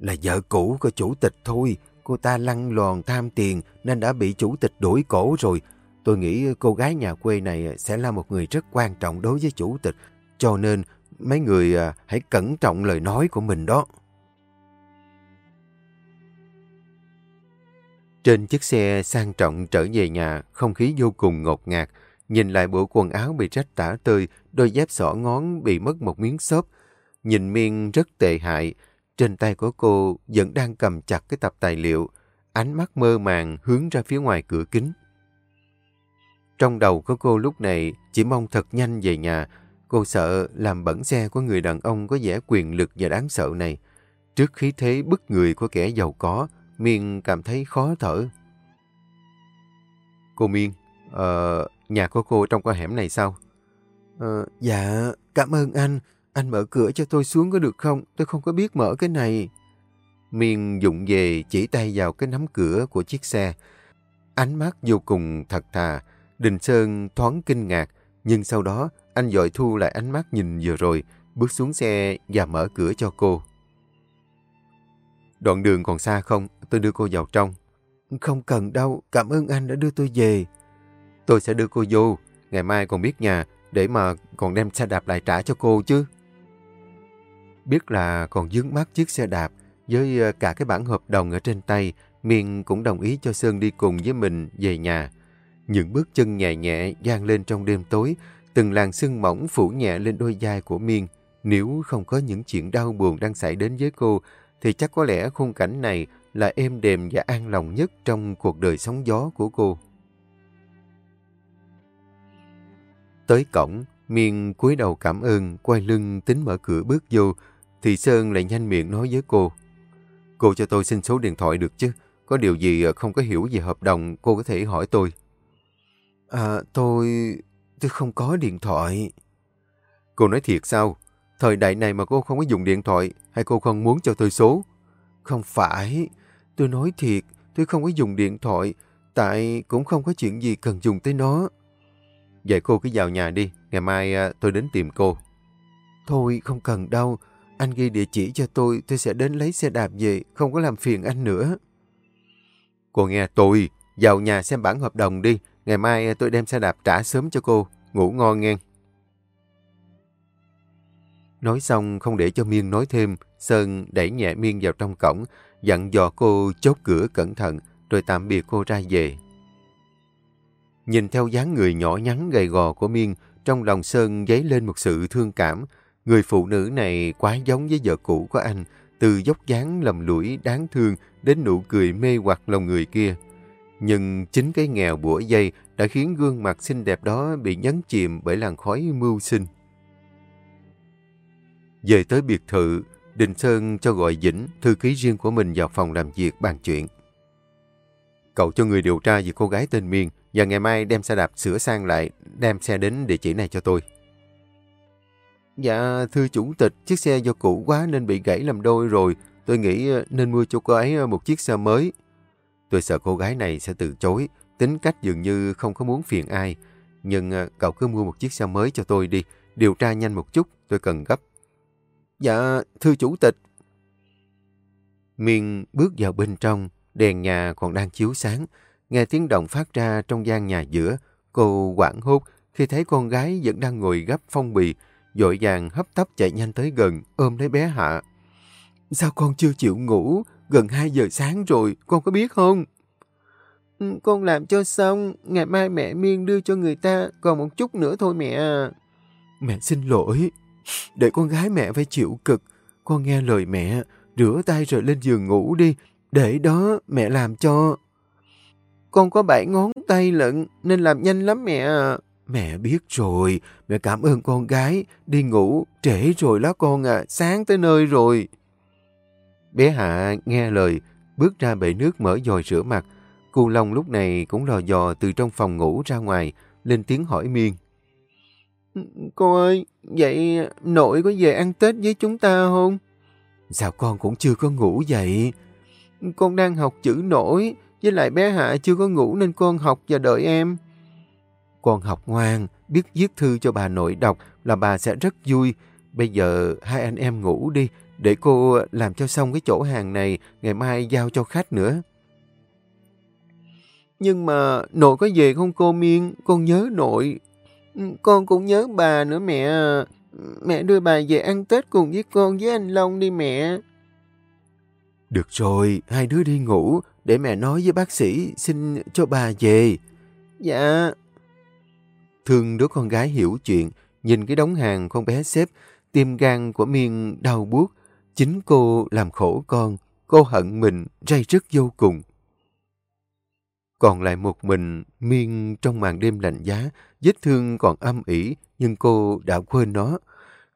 Là vợ cũ của chủ tịch thôi. Cô ta lăn lòn tham tiền nên đã bị chủ tịch đuổi cổ rồi. Tôi nghĩ cô gái nhà quê này sẽ là một người rất quan trọng đối với chủ tịch. Cho nên mấy người à, hãy cẩn trọng lời nói của mình đó. Trên chiếc xe sang trọng trở về nhà, không khí vô cùng ngột ngạt. Nhìn lại bộ quần áo bị rách tả tơi, đôi dép sỏ ngón bị mất một miếng xốp. Nhìn miên rất tệ hại. Trên tay của cô vẫn đang cầm chặt cái tập tài liệu. Ánh mắt mơ màng hướng ra phía ngoài cửa kính. Trong đầu của cô lúc này chỉ mong thật nhanh về nhà. Cô sợ làm bẩn xe của người đàn ông có vẻ quyền lực và đáng sợ này. Trước khí thế bức người của kẻ giàu có, Miên cảm thấy khó thở. Cô Miên, uh, nhà của cô trong con hẻm này sao? Uh, dạ, cảm ơn anh. Anh mở cửa cho tôi xuống có được không? Tôi không có biết mở cái này. Miên dụng về chỉ tay vào cái nắm cửa của chiếc xe. Ánh mắt vô cùng thật thà. Đình Sơn thoáng kinh ngạc, nhưng sau đó anh dội thu lại ánh mắt nhìn vừa rồi, bước xuống xe và mở cửa cho cô. Đoạn đường còn xa không? Tôi đưa cô vào trong. Không cần đâu, cảm ơn anh đã đưa tôi về. Tôi sẽ đưa cô vô, ngày mai còn biết nhà, để mà còn đem xe đạp lại trả cho cô chứ. Biết là còn dướng mắt chiếc xe đạp, với ờ, cả cái bản hợp đồng ở trên tay, Miên cũng đồng ý cho Sơn đi cùng với mình về nhà. Những bước chân nhẹ nhẹ gian lên trong đêm tối, từng làn sương mỏng phủ nhẹ lên đôi vai của Miên. Nếu không có những chuyện đau buồn đang xảy đến với cô, thì chắc có lẽ khung cảnh này là êm đềm và an lòng nhất trong cuộc đời sóng gió của cô. Tới cổng, Miên cúi đầu cảm ơn, quay lưng tính mở cửa bước vô, thì Sơn lại nhanh miệng nói với cô. Cô cho tôi xin số điện thoại được chứ? Có điều gì không có hiểu về hợp đồng, cô có thể hỏi tôi. À, tôi... tôi không có điện thoại. Cô nói thiệt sao? Thời đại này mà cô không có dùng điện thoại, hay cô không muốn cho tôi số? Không phải, tôi nói thiệt, tôi không có dùng điện thoại, tại cũng không có chuyện gì cần dùng tới nó. Vậy cô cứ vào nhà đi, ngày mai à, tôi đến tìm cô. Thôi, không cần đâu, anh ghi địa chỉ cho tôi, tôi sẽ đến lấy xe đạp về, không có làm phiền anh nữa. Cô nghe tôi, vào nhà xem bản hợp đồng đi, ngày mai à, tôi đem xe đạp trả sớm cho cô, ngủ ngon nghe. Nói xong không để cho Miên nói thêm, Sơn đẩy nhẹ Miên vào trong cổng, dặn dò cô chốt cửa cẩn thận, rồi tạm biệt cô ra về. Nhìn theo dáng người nhỏ nhắn gầy gò của Miên, trong lòng Sơn dấy lên một sự thương cảm. Người phụ nữ này quá giống với vợ cũ của anh, từ dốc dáng lầm lũi đáng thương đến nụ cười mê hoặc lòng người kia. Nhưng chính cái nghèo bủa dây đã khiến gương mặt xinh đẹp đó bị nhấn chìm bởi làn khói mưu sinh. Về tới biệt thự, Đình Sơn cho gọi Dĩnh, thư ký riêng của mình vào phòng làm việc bàn chuyện. Cậu cho người điều tra về cô gái tên Miên và ngày mai đem xe đạp sửa sang lại, đem xe đến địa chỉ này cho tôi. Dạ, thưa chủ tịch, chiếc xe do cũ quá nên bị gãy làm đôi rồi. Tôi nghĩ nên mua cho cô ấy một chiếc xe mới. Tôi sợ cô gái này sẽ từ chối, tính cách dường như không có muốn phiền ai. Nhưng cậu cứ mua một chiếc xe mới cho tôi đi, điều tra nhanh một chút, tôi cần gấp. Dạ, thưa chủ tịch. Miên bước vào bên trong, đèn nhà còn đang chiếu sáng. Nghe tiếng động phát ra trong gian nhà giữa, cô quảng hốt khi thấy con gái vẫn đang ngồi gấp phong bì, dội vàng hấp tấp chạy nhanh tới gần, ôm lấy bé Hạ. Sao con chưa chịu ngủ? Gần 2 giờ sáng rồi, con có biết không? Ừ, con làm cho xong, ngày mai mẹ Miên đưa cho người ta, còn một chút nữa thôi mẹ Mẹ xin lỗi, để con gái mẹ phải chịu cực. Con nghe lời mẹ, rửa tay rồi lên giường ngủ đi. Để đó mẹ làm cho. Con có bảy ngón tay lận, nên làm nhanh lắm mẹ Mẹ biết rồi, mẹ cảm ơn con gái. Đi ngủ, trễ rồi đó con à, sáng tới nơi rồi. Bé Hạ nghe lời, bước ra bể nước mở dòi rửa mặt. Cu Long lúc này cũng lò dò từ trong phòng ngủ ra ngoài, lên tiếng hỏi Miên. Cô ơi, vậy nội có về ăn Tết với chúng ta không? Sao con cũng chưa có ngủ vậy? Con đang học chữ nổi, với lại bé Hạ chưa có ngủ nên con học và đợi em. Con học ngoan, biết viết thư cho bà nội đọc là bà sẽ rất vui. Bây giờ hai anh em ngủ đi, để cô làm cho xong cái chỗ hàng này, ngày mai giao cho khách nữa. Nhưng mà nội có về không cô Miên? Con nhớ nội. Con cũng nhớ bà nữa mẹ Mẹ đưa bà về ăn Tết cùng với con với anh Long đi mẹ. Được rồi, hai đứa đi ngủ, để mẹ nói với bác sĩ xin cho bà về. Dạ. Thương đứa con gái hiểu chuyện, nhìn cái đống hàng con bé xếp, tim gan của Miên đau buốt. Chính cô làm khổ con, cô hận mình, ray rứt vô cùng. Còn lại một mình, Miên trong màn đêm lạnh giá, vết thương còn âm ỉ, nhưng cô đã quên nó.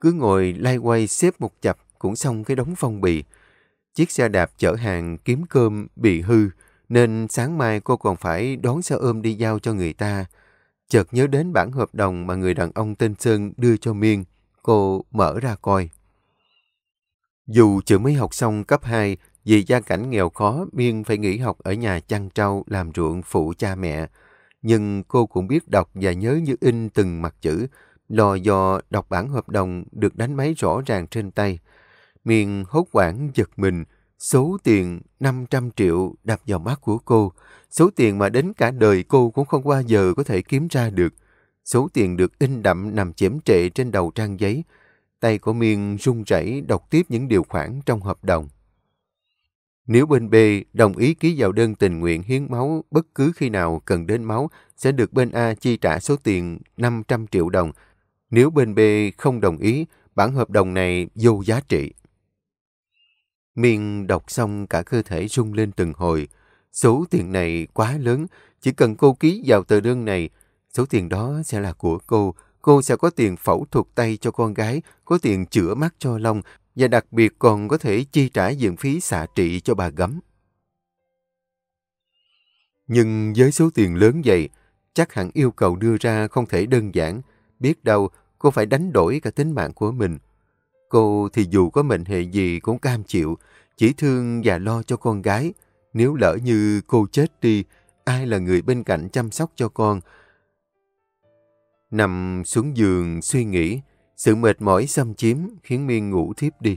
Cứ ngồi lay quay xếp một chập cũng xong cái đống phong bì. Chiếc xe đạp chở hàng kiếm cơm bị hư, nên sáng mai cô còn phải đón xe ôm đi giao cho người ta. Chợt nhớ đến bản hợp đồng mà người đàn ông tên Sơn đưa cho Miên, cô mở ra coi. Dù chưa mới học xong cấp 2, vì gia cảnh nghèo khó, Miên phải nghỉ học ở nhà chăn trâu làm ruộng phụ cha mẹ. Nhưng cô cũng biết đọc và nhớ như in từng mặt chữ, lò dò đọc bản hợp đồng được đánh máy rõ ràng trên tay. Miên hốt quảng giật mình, số tiền 500 triệu đập vào mắt của cô, số tiền mà đến cả đời cô cũng không bao giờ có thể kiếm ra được. Số tiền được in đậm nằm chém trệ trên đầu trang giấy. Tay của Miên run rẩy đọc tiếp những điều khoản trong hợp đồng. Nếu bên B đồng ý ký vào đơn tình nguyện hiến máu bất cứ khi nào cần đến máu, sẽ được bên A chi trả số tiền 500 triệu đồng. Nếu bên B không đồng ý, bản hợp đồng này vô giá trị. Miên đọc xong cả cơ thể rung lên từng hồi. Số tiền này quá lớn, chỉ cần cô ký vào tờ đơn này, số tiền đó sẽ là của cô. Cô sẽ có tiền phẫu thuật tay cho con gái, có tiền chữa mắt cho Long và đặc biệt còn có thể chi trả viện phí xạ trị cho bà gấm. Nhưng với số tiền lớn vậy, chắc hẳn yêu cầu đưa ra không thể đơn giản. Biết đâu, cô phải đánh đổi cả tính mạng của mình. Cô thì dù có mệnh hệ gì cũng cam chịu, chỉ thương và lo cho con gái. Nếu lỡ như cô chết đi, ai là người bên cạnh chăm sóc cho con? Nằm xuống giường suy nghĩ, sự mệt mỏi xâm chiếm khiến Miên ngủ thiếp đi.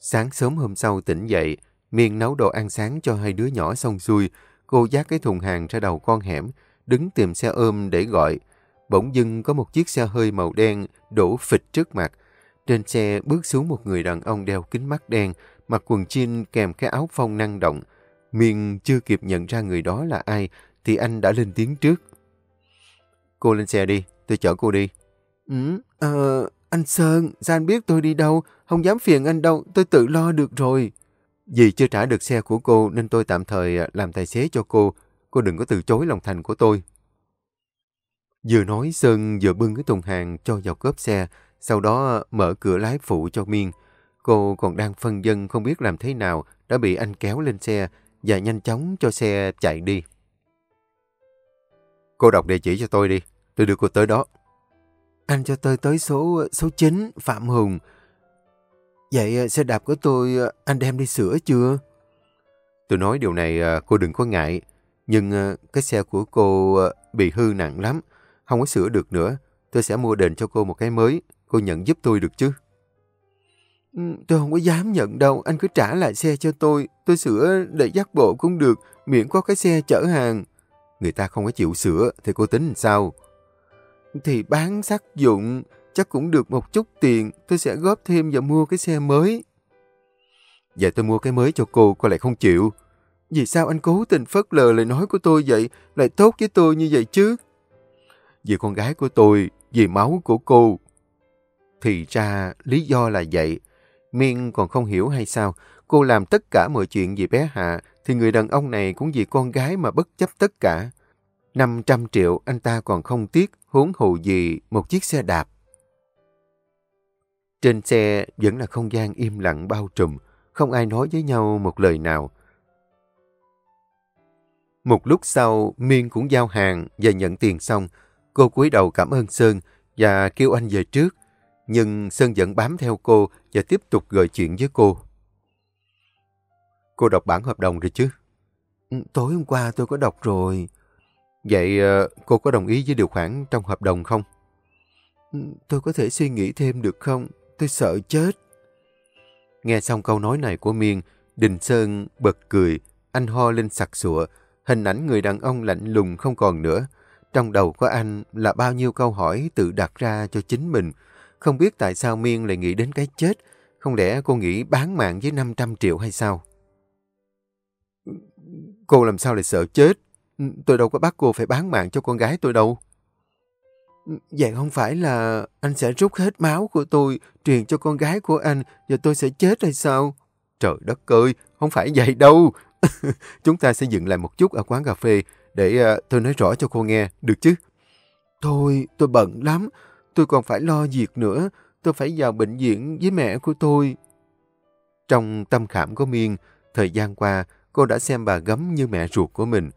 Sáng sớm hôm sau tỉnh dậy, Miên nấu đồ ăn sáng cho hai đứa nhỏ xong xuôi. Cô dắt cái thùng hàng ra đầu con hẻm, đứng tìm xe ôm để gọi. Bỗng dưng có một chiếc xe hơi màu đen đổ phịch trước mặt. Trên xe bước xuống một người đàn ông đeo kính mắt đen, mặc quần jean kèm cái áo phông năng động. Miên chưa kịp nhận ra người đó là ai, thì anh đã lên tiếng trước. Cô lên xe đi, tôi chở cô đi. Ừ, ờ, anh Sơn, sao anh biết tôi đi đâu? Không dám phiền anh đâu, tôi tự lo được rồi. Vì chưa trả được xe của cô nên tôi tạm thời à, làm tài xế cho cô. Cô đừng có từ chối lòng thành của tôi. Vừa nói Sơn vừa bưng cái thùng hàng cho vào cốp xe, sau đó mở cửa lái phụ cho Miên. Cô còn đang phân dân không biết làm thế nào đã bị anh kéo lên xe và nhanh chóng cho xe chạy đi. Cô đọc địa chỉ cho tôi đi, tôi đưa cô tới đó. Anh cho tôi tới số số 9, Phạm Hùng. Vậy à, xe đạp của tôi à, anh đem đi sửa chưa? Tôi nói điều này à, cô đừng có ngại. Nhưng cái xe của cô bị hư nặng lắm. Không có sửa được nữa. Tôi sẽ mua đền cho cô một cái mới. Cô nhận giúp tôi được chứ? Ừ, tôi không có dám nhận đâu. Anh cứ trả lại xe cho tôi. Tôi sửa để dắt bộ cũng được. Miễn có cái xe chở hàng. Người ta không có chịu sửa thì cô tính làm sao? Thì bán sắc dụng, chắc cũng được một chút tiền, tôi sẽ góp thêm và mua cái xe mới. Vậy tôi mua cái mới cho cô, cô lại không chịu. Vì sao anh cố tình phớt lờ lời nói của tôi vậy, lại tốt với tôi như vậy chứ? Vì con gái của tôi, vì máu của cô. Thì ra, lý do là vậy. Miên còn không hiểu hay sao, cô làm tất cả mọi chuyện vì bé Hạ, thì người đàn ông này cũng vì con gái mà bất chấp tất cả. 500 triệu anh ta còn không tiếc huống hồ gì một chiếc xe đạp. Trên xe vẫn là không gian im lặng bao trùm, không ai nói với nhau một lời nào. Một lúc sau, Miên cũng giao hàng và nhận tiền xong. Cô cúi đầu cảm ơn Sơn và kêu anh về trước. Nhưng Sơn vẫn bám theo cô và tiếp tục gợi chuyện với cô. Cô đọc bản hợp đồng rồi chứ? Ừ, tối hôm qua tôi có đọc rồi. Vậy ờ, cô có đồng ý với điều khoản trong hợp đồng không? Ừ, tôi có thể suy nghĩ thêm được không? Tôi sợ chết. Nghe xong câu nói này của Miên, Đình Sơn bật cười, anh ho lên sặc sụa, hình ảnh người đàn ông lạnh lùng không còn nữa. Trong đầu của anh là bao nhiêu câu hỏi tự đặt ra cho chính mình. Không biết tại sao Miên lại nghĩ đến cái chết, không lẽ cô nghĩ bán mạng với 500 triệu hay sao? Cô làm sao lại sợ chết? Ừ, tôi đâu có bắt cô phải bán mạng cho con gái tôi đâu. Ừ, vậy không phải là anh sẽ rút hết máu của tôi, truyền cho con gái của anh, và tôi sẽ chết hay sao? Trời đất ơi, không phải vậy đâu. Chúng ta sẽ dừng lại một chút ở quán cà phê để uh, tôi nói rõ cho cô nghe, được chứ? Thôi, tôi bận lắm. Tôi còn phải lo việc nữa. Tôi phải vào bệnh viện với mẹ của tôi. Trong tâm khảm của Miên, thời gian qua, cô đã xem bà gấm như mẹ ruột của mình.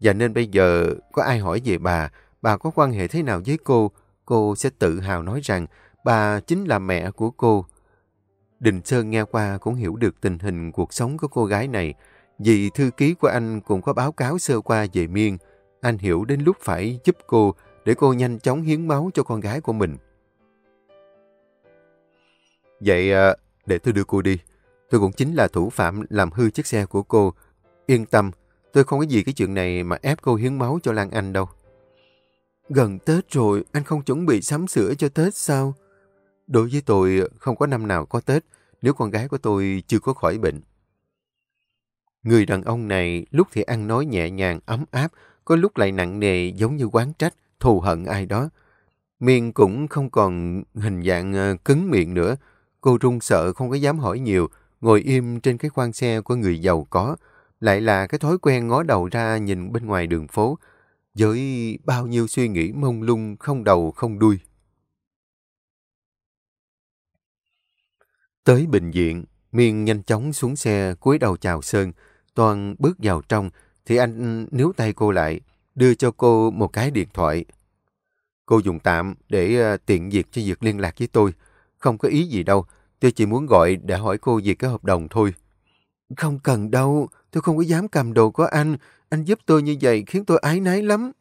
Và nên bây giờ có ai hỏi về bà, bà có quan hệ thế nào với cô, cô sẽ tự hào nói rằng bà chính là mẹ của cô. Đình Sơn nghe qua cũng hiểu được tình hình cuộc sống của cô gái này, vì thư ký của anh cũng có báo cáo sơ qua về Miên. Anh hiểu đến lúc phải giúp cô để cô nhanh chóng hiến máu cho con gái của mình. Vậy à, để tôi đưa cô đi. Tôi cũng chính là thủ phạm làm hư chiếc xe của cô. Yên tâm, tôi không có gì cái chuyện này mà ép cô hiến máu cho Lan Anh đâu. Gần Tết rồi, anh không chuẩn bị sắm sửa cho Tết sao? Đối với tôi, không có năm nào có Tết nếu con gái của tôi chưa có khỏi bệnh. Người đàn ông này lúc thì ăn nói nhẹ nhàng, ấm áp, có lúc lại nặng nề giống như quán trách, thù hận ai đó. miên cũng không còn hình dạng ờ, cứng miệng nữa. Cô run sợ không có dám hỏi nhiều, ngồi im trên cái khoang xe của người giàu có. Lại là cái thói quen ngó đầu ra nhìn bên ngoài đường phố, với bao nhiêu suy nghĩ mông lung không đầu không đuôi. Tới bệnh viện, Miên nhanh chóng xuống xe cúi đầu chào Sơn. Toàn bước vào trong thì anh níu tay cô lại, đưa cho cô một cái điện thoại. Cô dùng tạm để ờ, tiện việc cho việc liên lạc với tôi. Không có ý gì đâu, tôi chỉ muốn gọi để hỏi cô về cái hợp đồng thôi. Không cần đâu, tôi không có dám cầm đồ của anh. Anh giúp tôi như vậy khiến tôi ái náy lắm.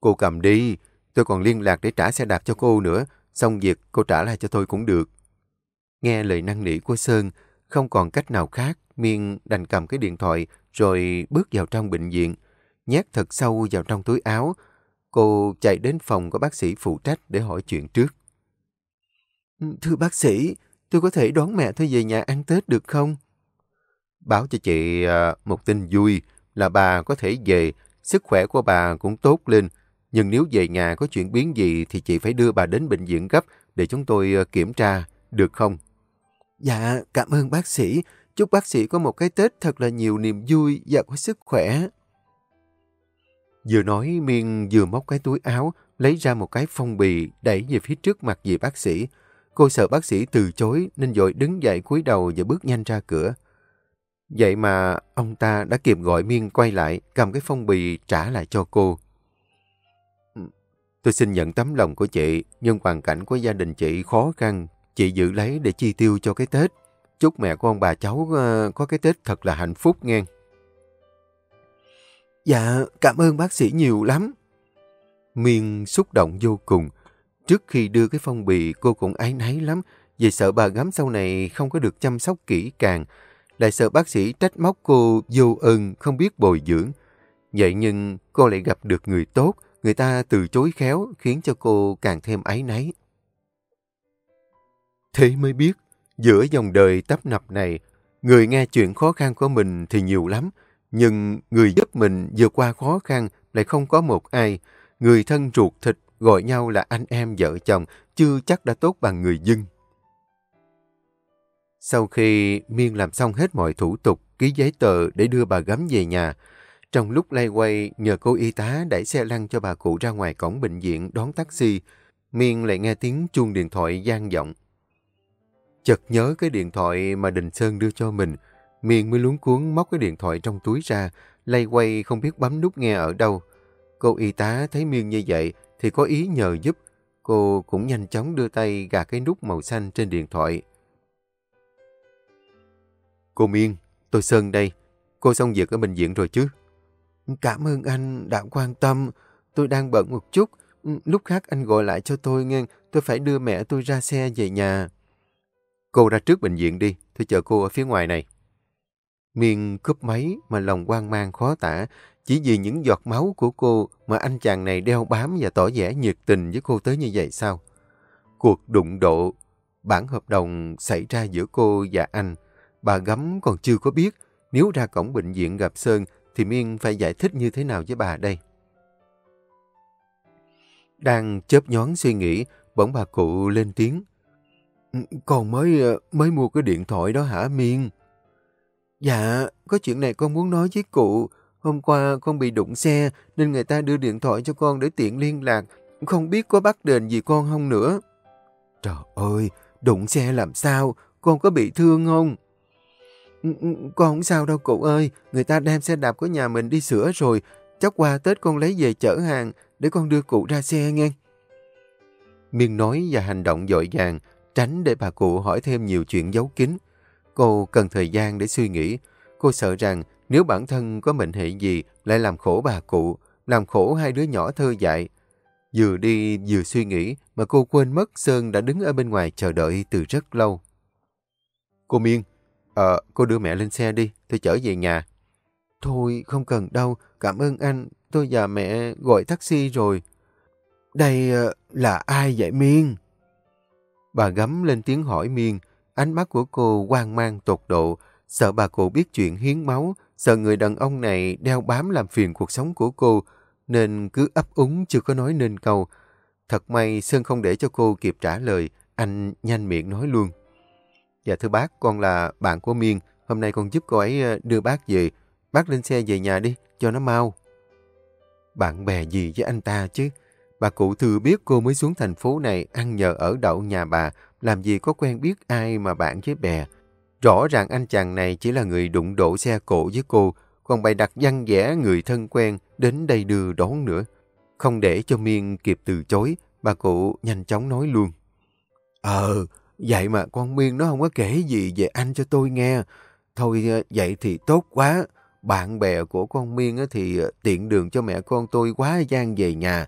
Cô cầm đi, tôi còn liên lạc để trả xe đạp cho cô nữa. Xong việc cô trả lại cho tôi cũng được. Nghe lời năn nỉ của Sơn, không còn cách nào khác, Miên đành cầm cái điện thoại rồi bước vào trong bệnh viện, nhét thật sâu vào trong túi áo. Cô chạy đến phòng của bác sĩ phụ trách để hỏi chuyện trước. Thưa bác sĩ, tôi có thể đón mẹ tôi về nhà ăn Tết được không? Báo cho chị à, một tin vui là bà có thể về, sức khỏe của bà cũng tốt lên. Nhưng nếu về nhà có chuyện biến gì thì chị phải đưa bà đến bệnh viện gấp để chúng tôi à, kiểm tra, được không? Dạ, cảm ơn bác sĩ. Chúc bác sĩ có một cái Tết thật là nhiều niềm vui và có sức khỏe. Vừa nói Miên vừa móc cái túi áo, lấy ra một cái phong bì đẩy về phía trước mặt vị bác sĩ. Cô sợ bác sĩ từ chối nên dội đứng dậy cúi đầu và bước nhanh ra cửa. Vậy mà ông ta đã kịp gọi Miên quay lại, cầm cái phong bì trả lại cho cô. Tôi xin nhận tấm lòng của chị, nhưng hoàn cảnh của gia đình chị khó khăn, chị giữ lấy để chi tiêu cho cái Tết. Chúc mẹ con bà cháu uh, có cái Tết thật là hạnh phúc nghe. Dạ, cảm ơn bác sĩ nhiều lắm. Miên xúc động vô cùng. Trước khi đưa cái phong bì, cô cũng ái náy lắm, vì sợ bà gắm sau này không có được chăm sóc kỹ càng, lại sợ bác sĩ trách móc cô vô ơn, không biết bồi dưỡng. Vậy nhưng cô lại gặp được người tốt, người ta từ chối khéo khiến cho cô càng thêm ái náy. Thế mới biết, giữa dòng đời tấp nập này, người nghe chuyện khó khăn của mình thì nhiều lắm, nhưng người giúp mình vượt qua khó khăn lại không có một ai. Người thân ruột thịt gọi nhau là anh em vợ chồng, chưa chắc đã tốt bằng người dân. Sau khi Miên làm xong hết mọi thủ tục, ký giấy tờ để đưa bà gắm về nhà, trong lúc lay quay nhờ cô y tá đẩy xe lăn cho bà cụ ra ngoài cổng bệnh viện đón taxi, Miên lại nghe tiếng chuông điện thoại gian vọng. Chợt nhớ cái điện thoại mà Đình Sơn đưa cho mình, Miên mới luống cuốn móc cái điện thoại trong túi ra, lay quay không biết bấm nút nghe ở đâu. Cô y tá thấy Miên như vậy, thì có ý nhờ giúp. Cô cũng nhanh chóng đưa tay gạt cái nút màu xanh trên điện thoại. Cô Miên, tôi Sơn đây. Cô xong việc ở bệnh viện rồi chứ? Cảm ơn anh đã quan tâm. Tôi đang bận một chút. Lúc khác anh gọi lại cho tôi nghe. Tôi phải đưa mẹ tôi ra xe về nhà. Cô ra trước bệnh viện đi. Tôi chờ cô ở phía ngoài này. Miên cúp máy mà lòng hoang mang khó tả. Chỉ vì những giọt máu của cô mà anh chàng này đeo bám và tỏ vẻ nhiệt tình với cô tới như vậy sao? Cuộc đụng độ, bản hợp đồng xảy ra giữa cô và anh. Bà Gấm còn chưa có biết nếu ra cổng bệnh viện gặp Sơn thì Miên phải giải thích như thế nào với bà đây? Đang chớp nhón suy nghĩ, bỗng bà cụ lên tiếng. Ừ, con mới ờ, mới mua cái điện thoại đó hả Miên? Dạ, có chuyện này con muốn nói với cụ. Hôm qua con bị đụng xe nên người ta đưa điện thoại cho con để tiện liên lạc. Không biết có bắt đền gì con không nữa. Trời ơi, đụng xe làm sao? Con có bị thương không? Ừ, ừ, con không sao đâu cụ ơi. Người ta đem xe đạp của nhà mình đi sửa rồi. Chắc qua Tết con lấy về chở hàng để con đưa cụ ra xe nghe. Miên nói và hành động dội vàng, tránh để bà cụ hỏi thêm nhiều chuyện giấu kín. Cô cần thời gian để suy nghĩ. Cô sợ rằng nếu bản thân có mệnh hệ gì lại làm khổ bà cụ, làm khổ hai đứa nhỏ thơ dại. Vừa đi vừa suy nghĩ mà cô quên mất Sơn đã đứng ở bên ngoài chờ đợi từ rất lâu. Cô Miên, ờ, cô đưa mẹ lên xe đi, tôi chở về nhà. Thôi, không cần đâu, cảm ơn anh, tôi và mẹ gọi taxi rồi. Đây ờ, là ai vậy Miên? Bà gấm lên tiếng hỏi Miên, ánh mắt của cô hoang mang tột độ, sợ bà cụ biết chuyện hiến máu, sợ người đàn ông này đeo bám làm phiền cuộc sống của cô, nên cứ ấp úng chưa có nói nên câu. Thật may Sơn không để cho cô kịp trả lời, anh nhanh miệng nói luôn. Dạ thưa bác, con là bạn của Miên, hôm nay con giúp cô ấy ờ, đưa bác về. Bác lên xe về nhà đi, cho nó mau. Bạn bè gì với anh ta chứ? Bà cụ thừa biết cô mới xuống thành phố này ăn nhờ ở đậu nhà bà, làm gì có quen biết ai mà bạn với bè. Rõ ràng anh chàng này chỉ là người đụng độ xe cổ với cô, còn bày đặt văn vẽ người thân quen đến đây đưa đón nữa. Không để cho Miên kịp từ chối, bà cụ nhanh chóng nói luôn. Ờ, vậy mà con Miên nó không có kể gì về anh cho tôi nghe. Thôi ờ, vậy thì tốt quá. Bạn bè của con Miên thì ờ, tiện đường cho mẹ con tôi quá gian về nhà.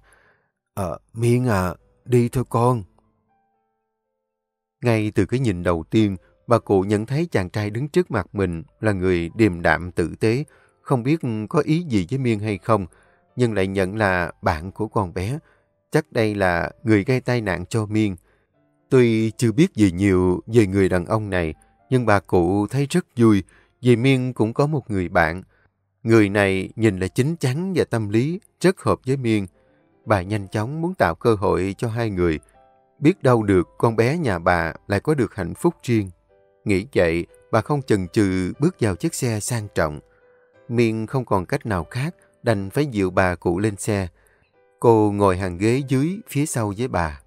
Ờ, Miên à, đi thôi con. Ngay từ cái nhìn đầu tiên, bà cụ nhận thấy chàng trai đứng trước mặt mình là người điềm đạm tử tế, không biết có ý gì với Miên hay không, nhưng lại nhận là bạn của con bé. Chắc đây là người gây tai nạn cho Miên. Tuy chưa biết gì nhiều về người đàn ông này, nhưng bà cụ thấy rất vui vì Miên cũng có một người bạn. Người này nhìn là chính chắn và tâm lý, rất hợp với Miên. Bà nhanh chóng muốn tạo cơ hội cho hai người. Biết đâu được con bé nhà bà lại có được hạnh phúc riêng. Nghĩ vậy, bà không chần chừ bước vào chiếc xe sang trọng. Miên không còn cách nào khác, đành phải dịu bà cụ lên xe. Cô ngồi hàng ghế dưới phía sau với bà.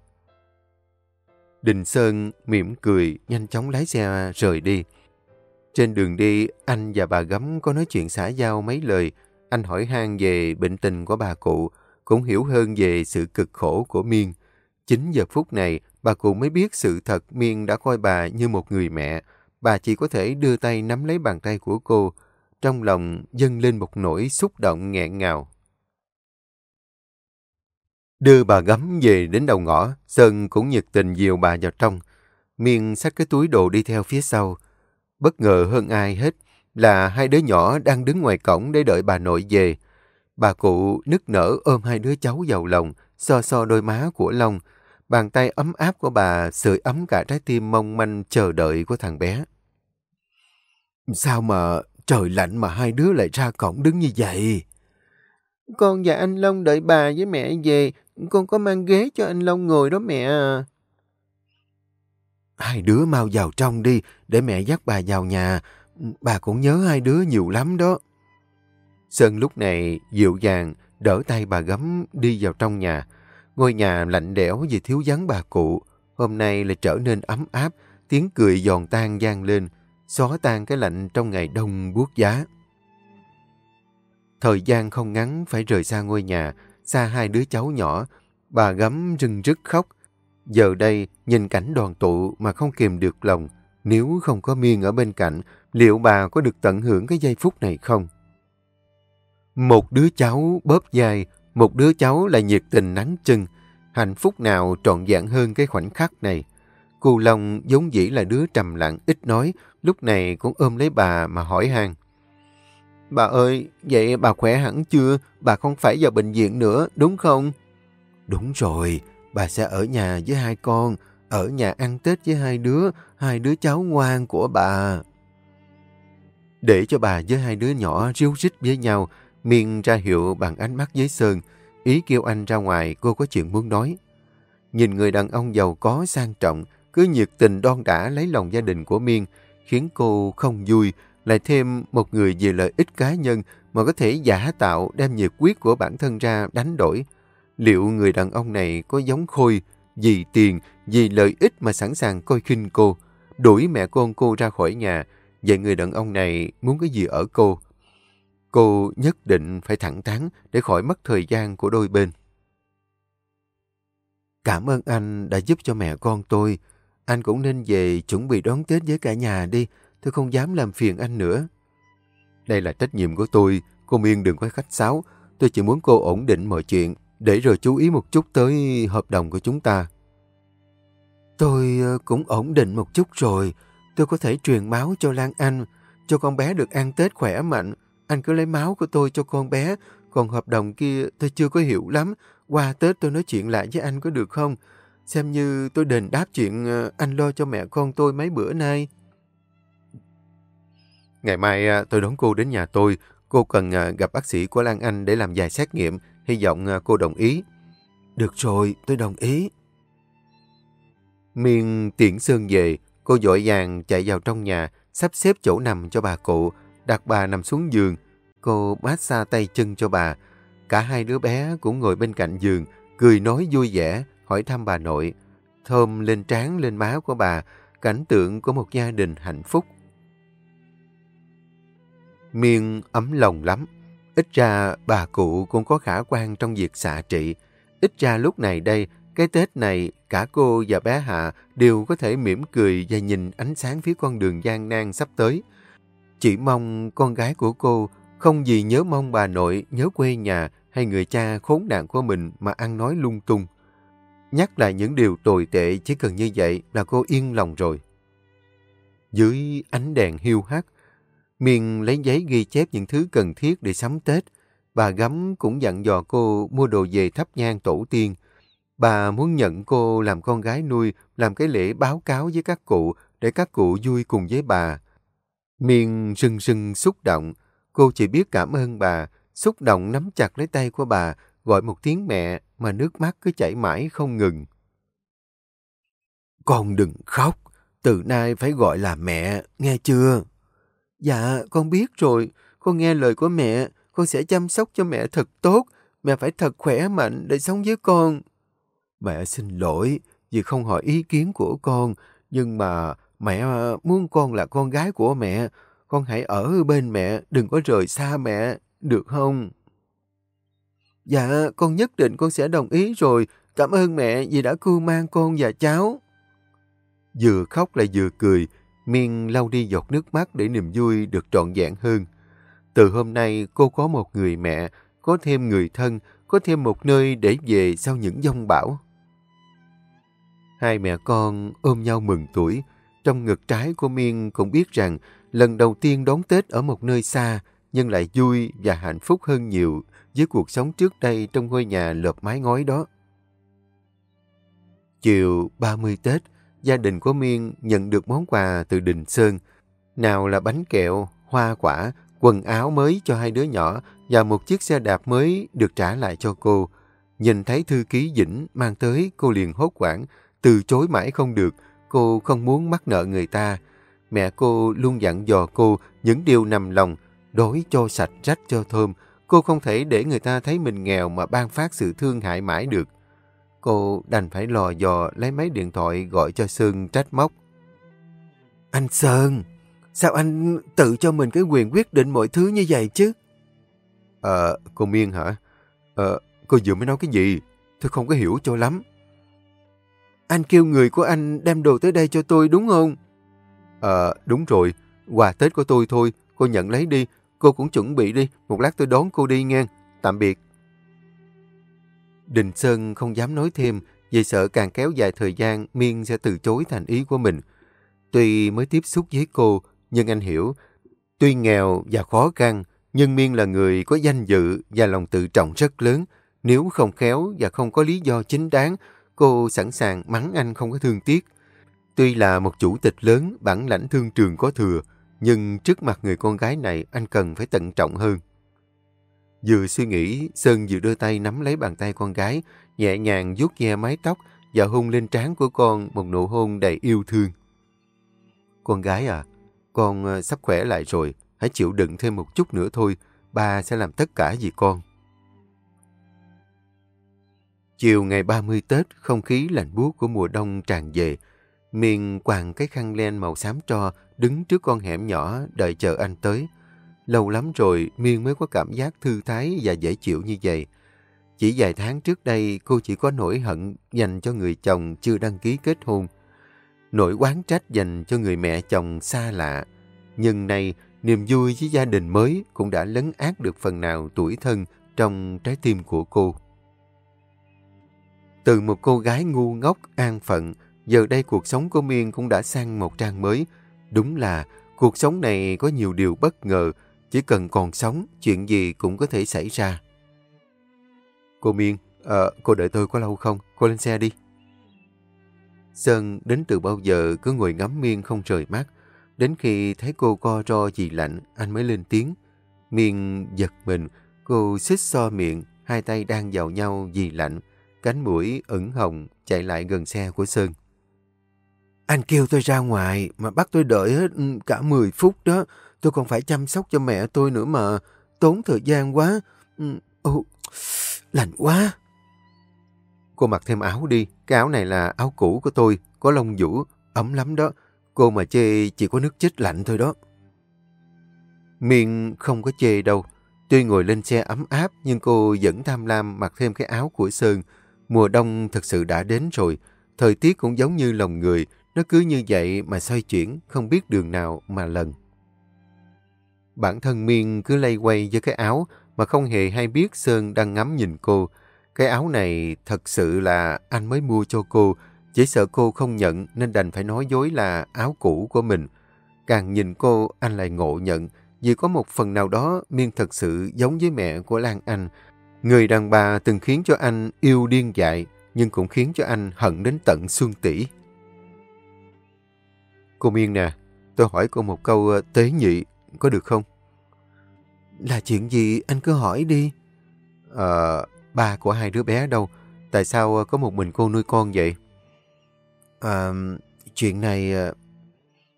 Đình Sơn mỉm cười, nhanh chóng lái xe rời đi. Trên đường đi, anh và bà Gấm có nói chuyện xã giao mấy lời. Anh hỏi han về bệnh tình của bà cụ, cũng hiểu hơn về sự cực khổ của Miên. Chính giờ phút này, bà cụ mới biết sự thật Miên đã coi bà như một người mẹ. Bà chỉ có thể đưa tay nắm lấy bàn tay của cô. Trong lòng dâng lên một nỗi xúc động nghẹn ngào. Đưa bà gấm về đến đầu ngõ, Sơn cũng nhiệt tình dìu bà vào trong. Miên xách cái túi đồ đi theo phía sau. Bất ngờ hơn ai hết là hai đứa nhỏ đang đứng ngoài cổng để đợi bà nội về. Bà cụ nức nở ôm hai đứa cháu vào lòng, so so đôi má của Long. Bàn tay ấm áp của bà, sưởi ấm cả trái tim mong manh chờ đợi của thằng bé. Sao mà trời lạnh mà hai đứa lại ra cổng đứng như vậy? Con và anh Long đợi bà với mẹ về. Con có mang ghế cho anh Long ngồi đó mẹ à. Hai đứa mau vào trong đi, để mẹ dắt bà vào nhà. Bà cũng nhớ hai đứa nhiều lắm đó. Sơn lúc này dịu dàng, đỡ tay bà gấm đi vào trong nhà. Ngôi nhà lạnh lẽo vì thiếu vắng bà cụ, hôm nay lại trở nên ấm áp, tiếng cười giòn tan gian lên, xóa tan cái lạnh trong ngày đông buốt giá. Thời gian không ngắn phải rời xa ngôi nhà, xa hai đứa cháu nhỏ. Bà gấm rưng rức khóc. Giờ đây, nhìn cảnh đoàn tụ mà không kìm được lòng. Nếu không có Miên ở bên cạnh, liệu bà có được tận hưởng cái giây phút này không? Một đứa cháu bóp dài, một đứa cháu là nhiệt tình nắng chân. Hạnh phúc nào trọn vẹn hơn cái khoảnh khắc này. Cô Long giống dĩ là đứa trầm lặng ít nói, lúc này cũng ôm lấy bà mà hỏi han. Bà ơi, vậy bà khỏe hẳn chưa? Bà không phải vào bệnh viện nữa, đúng không? Đúng rồi, bà sẽ ở nhà với hai con, ở nhà ăn Tết với hai đứa, hai đứa cháu ngoan của bà. Để cho bà với hai đứa nhỏ ríu rít với nhau, Miên ra hiệu bằng ánh mắt với Sơn, ý kêu anh ra ngoài cô có chuyện muốn nói. Nhìn người đàn ông giàu có sang trọng, cứ nhiệt tình đon đã lấy lòng gia đình của Miên, khiến cô không vui, lại thêm một người vì lợi ích cá nhân mà có thể giả tạo đem nhiệt quyết của bản thân ra đánh đổi. Liệu người đàn ông này có giống Khôi, vì tiền, vì lợi ích mà sẵn sàng coi khinh cô, đuổi mẹ con cô ra khỏi nhà, vậy người đàn ông này muốn cái gì ở cô? Cô nhất định phải thẳng thắn để khỏi mất thời gian của đôi bên. Cảm ơn anh đã giúp cho mẹ con tôi. Anh cũng nên về chuẩn bị đón Tết với cả nhà đi. Tôi không dám làm phiền anh nữa. Đây là trách nhiệm của tôi. Cô Miên đừng có khách sáo. Tôi chỉ muốn cô ổn định mọi chuyện để rồi chú ý một chút tới hợp đồng của chúng ta. Tôi ờ, cũng ổn định một chút rồi. Tôi có thể truyền máu cho Lan Anh, cho con bé được ăn Tết khỏe mạnh. Anh cứ lấy máu của tôi cho con bé, còn hợp đồng kia tôi chưa có hiểu lắm. Qua Tết tôi nói chuyện lại với anh có được không? Xem như tôi đền đáp chuyện ờ, anh lo cho mẹ con tôi mấy bữa nay. Ngày mai ờ, tôi đón cô đến nhà tôi. Cô cần ờ, gặp bác sĩ của Lan Anh để làm vài xét nghiệm. Hy vọng cô đồng ý. Được rồi, tôi đồng ý. Miên tiễn Sơn về, cô dội vàng chạy vào trong nhà, sắp xếp chỗ nằm cho bà cụ, đặt bà nằm xuống giường. Cô bát xa tay chân cho bà. Cả hai đứa bé cũng ngồi bên cạnh giường, cười nói vui vẻ, hỏi thăm bà nội. Thơm lên trán lên má của bà, cảnh tượng của một gia đình hạnh phúc. Miên ấm lòng lắm. Ít ra bà cụ cũng có khả quan trong việc xạ trị. Ít ra lúc này đây, cái Tết này, cả cô và bé Hạ đều có thể mỉm cười và nhìn ánh sáng phía con đường gian nan sắp tới. Chỉ mong con gái của cô không gì nhớ mong bà nội, nhớ quê nhà hay người cha khốn nạn của mình mà ăn nói lung tung. Nhắc lại những điều tồi tệ chỉ cần như vậy là cô yên lòng rồi. Dưới ánh đèn hiu hắt, Miền lấy giấy ghi chép những thứ cần thiết để sắm Tết. Bà Gấm cũng dặn dò cô mua đồ về thắp nhang tổ tiên. Bà muốn nhận cô làm con gái nuôi, làm cái lễ báo cáo với các cụ để các cụ vui cùng với bà. Miên rưng rưng xúc động. Cô chỉ biết cảm ơn bà, xúc động nắm chặt lấy tay của bà, gọi một tiếng mẹ mà nước mắt cứ chảy mãi không ngừng. Con đừng khóc, từ nay phải gọi là mẹ, nghe chưa? Dạ, con biết rồi, con nghe lời của mẹ, con sẽ chăm sóc cho mẹ thật tốt, mẹ phải thật khỏe mạnh để sống với con. Mẹ xin lỗi vì không hỏi ý kiến của con, nhưng mà mẹ muốn con là con gái của mẹ, con hãy ở bên mẹ, đừng có rời xa mẹ, được không? Dạ, con nhất định con sẽ đồng ý rồi, cảm ơn mẹ vì đã cưu mang con và cháu. Vừa khóc lại vừa cười, Miên lau đi giọt nước mắt để niềm vui được trọn vẹn hơn. Từ hôm nay cô có một người mẹ, có thêm người thân, có thêm một nơi để về sau những dông bão. Hai mẹ con ôm nhau mừng tuổi. Trong ngực trái của Miên cũng biết rằng lần đầu tiên đón Tết ở một nơi xa nhưng lại vui và hạnh phúc hơn nhiều với cuộc sống trước đây trong ngôi nhà lợp mái ngói đó. Chiều 30 Tết, gia đình của Miên nhận được món quà từ Đình Sơn. Nào là bánh kẹo, hoa quả, quần áo mới cho hai đứa nhỏ và một chiếc xe đạp mới được trả lại cho cô. Nhìn thấy thư ký Dĩnh mang tới, cô liền hốt quảng, từ chối mãi không được, cô không muốn mắc nợ người ta. Mẹ cô luôn dặn dò cô những điều nằm lòng, đối cho sạch rách cho thơm. Cô không thể để người ta thấy mình nghèo mà ban phát sự thương hại mãi được. Cô đành phải lò dò lấy máy điện thoại gọi cho Sơn trách móc. Anh Sơn, sao anh tự cho mình cái quyền quyết định mọi thứ như vậy chứ? Ờ, cô Miên hả? Ờ, cô vừa mới nói cái gì? tôi không có hiểu cho lắm. Anh kêu người của anh đem đồ tới đây cho tôi đúng không? Ờ, đúng rồi. Quà Tết của tôi thôi. Cô nhận lấy đi. Cô cũng chuẩn bị đi. Một lát tôi đón cô đi nghe. Tạm biệt. Đình Sơn không dám nói thêm vì sợ càng kéo dài thời gian Miên sẽ từ chối thành ý của mình. Tuy mới tiếp xúc với cô, nhưng anh hiểu, tuy nghèo và khó khăn, nhưng Miên là người có danh dự và lòng tự trọng rất lớn. Nếu không khéo và không có lý do chính đáng, cô sẵn sàng mắng anh không có thương tiếc. Tuy là một chủ tịch lớn, bản lãnh thương trường có thừa, nhưng trước mặt người con gái này anh cần phải tận trọng hơn. Vừa suy nghĩ, Sơn vừa đưa tay nắm lấy bàn tay con gái, nhẹ nhàng vuốt ve mái tóc và hôn lên trán của con một nụ hôn đầy yêu thương. Con gái à, con ờ, sắp khỏe lại rồi, hãy chịu đựng thêm một chút nữa thôi, ba sẽ làm tất cả vì con. Chiều ngày 30 Tết, không khí lạnh buốt của mùa đông tràn về. Miền quàng cái khăn len màu xám tro, đứng trước con hẻm nhỏ đợi chờ anh tới. Lâu lắm rồi, Miên mới có cảm giác thư thái và dễ chịu như vậy. Chỉ vài tháng trước đây, cô chỉ có nỗi hận dành cho người chồng chưa đăng ký kết hôn. Nỗi oán trách dành cho người mẹ chồng xa lạ. Nhưng nay, niềm vui với gia đình mới cũng đã lấn át được phần nào tuổi thân trong trái tim của cô. Từ một cô gái ngu ngốc, an phận, giờ đây cuộc sống của Miên cũng đã sang một trang mới. Đúng là cuộc sống này có nhiều điều bất ngờ, chỉ cần còn sống, chuyện gì cũng có thể xảy ra. Cô Miên, à, cô đợi tôi có lâu không? Cô lên xe đi. Sơn đến từ bao giờ cứ ngồi ngắm Miên không rời mắt. Đến khi thấy cô co ro gì lạnh, anh mới lên tiếng. Miên giật mình, cô xích so miệng, hai tay đang vào nhau vì lạnh. Cánh mũi ửng hồng chạy lại gần xe của Sơn. Anh kêu tôi ra ngoài mà bắt tôi đợi hết ừ, cả 10 phút đó. Tôi còn phải chăm sóc cho mẹ tôi nữa mà. Tốn thời gian quá. Ừ, ồ, lạnh quá. Cô mặc thêm áo đi. Cái áo này là áo cũ của tôi. Có lông vũ. Ấm lắm đó. Cô mà chê chỉ có nước chết lạnh thôi đó. Miên không có chê đâu. Tuy ngồi lên xe ấm áp nhưng cô vẫn tham lam mặc thêm cái áo của Sơn. Mùa đông thật sự đã đến rồi. Thời tiết cũng giống như lòng người. Nó cứ như vậy mà xoay chuyển, không biết đường nào mà lần. Bản thân Miên cứ lay quay với cái áo mà không hề hay biết Sơn đang ngắm nhìn cô. Cái áo này thật sự là anh mới mua cho cô, chỉ sợ cô không nhận nên đành phải nói dối là áo cũ của mình. Càng nhìn cô, anh lại ngộ nhận, vì có một phần nào đó Miên thật sự giống với mẹ của Lan Anh. Người đàn bà từng khiến cho anh yêu điên dại, nhưng cũng khiến cho anh hận đến tận xương tỉ. Cô Miên nè, tôi hỏi cô một câu ờ, tế nhị, có được không? Là chuyện gì anh cứ hỏi đi. Ờ, ba của hai đứa bé đâu? Tại sao ờ, có một mình cô nuôi con vậy? À, chuyện này...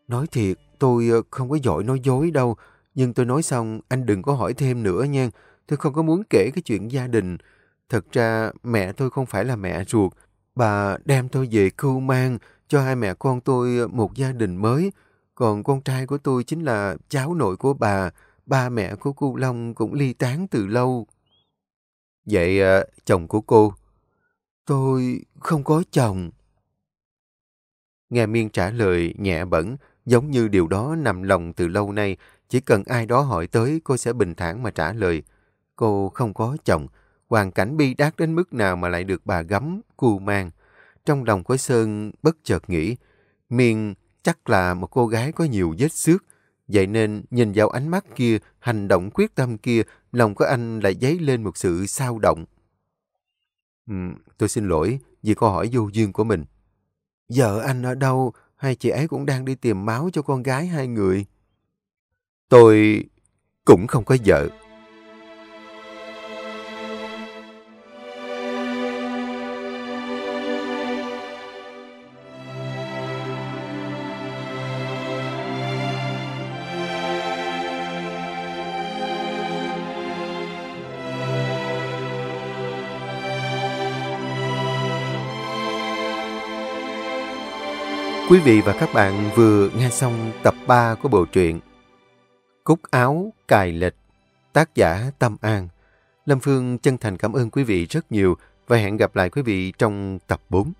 Nói thiệt, tôi không có giỏi nói dối đâu. Nhưng tôi nói xong, anh đừng có hỏi thêm nữa nha. Tôi không có muốn kể cái chuyện gia đình. Thật ra, mẹ tôi không phải là mẹ ruột. Bà đem tôi về cưu mang cho hai mẹ con tôi một gia đình mới. Còn con trai của tôi chính là cháu nội của bà. Ba mẹ của cô Long cũng ly tán từ lâu. Vậy à, chồng của cô? Tôi không có chồng. Nghe Miên trả lời nhẹ bẩn, giống như điều đó nằm lòng từ lâu nay. Chỉ cần ai đó hỏi tới, cô sẽ bình thản mà trả lời. Cô không có chồng. Hoàn cảnh bi đát đến mức nào mà lại được bà gấm, cù mang. Trong lòng của Sơn bất chợt nghĩ, Miên chắc là một cô gái có nhiều vết xước. Vậy nên nhìn vào ánh mắt kia, hành động quyết tâm kia, lòng của anh lại dấy lên một sự sao động. Ừ, tôi xin lỗi vì câu hỏi vô duyên của mình. Vợ anh ở đâu? Hai chị ấy cũng đang đi tìm máu cho con gái hai người? Tôi cũng không có vợ. Quý vị và các bạn vừa nghe xong tập 3 của bộ truyện Cúc áo cài lịch, tác giả Tâm An. Lâm Phương chân thành cảm ơn quý vị rất nhiều và hẹn gặp lại quý vị trong tập 4.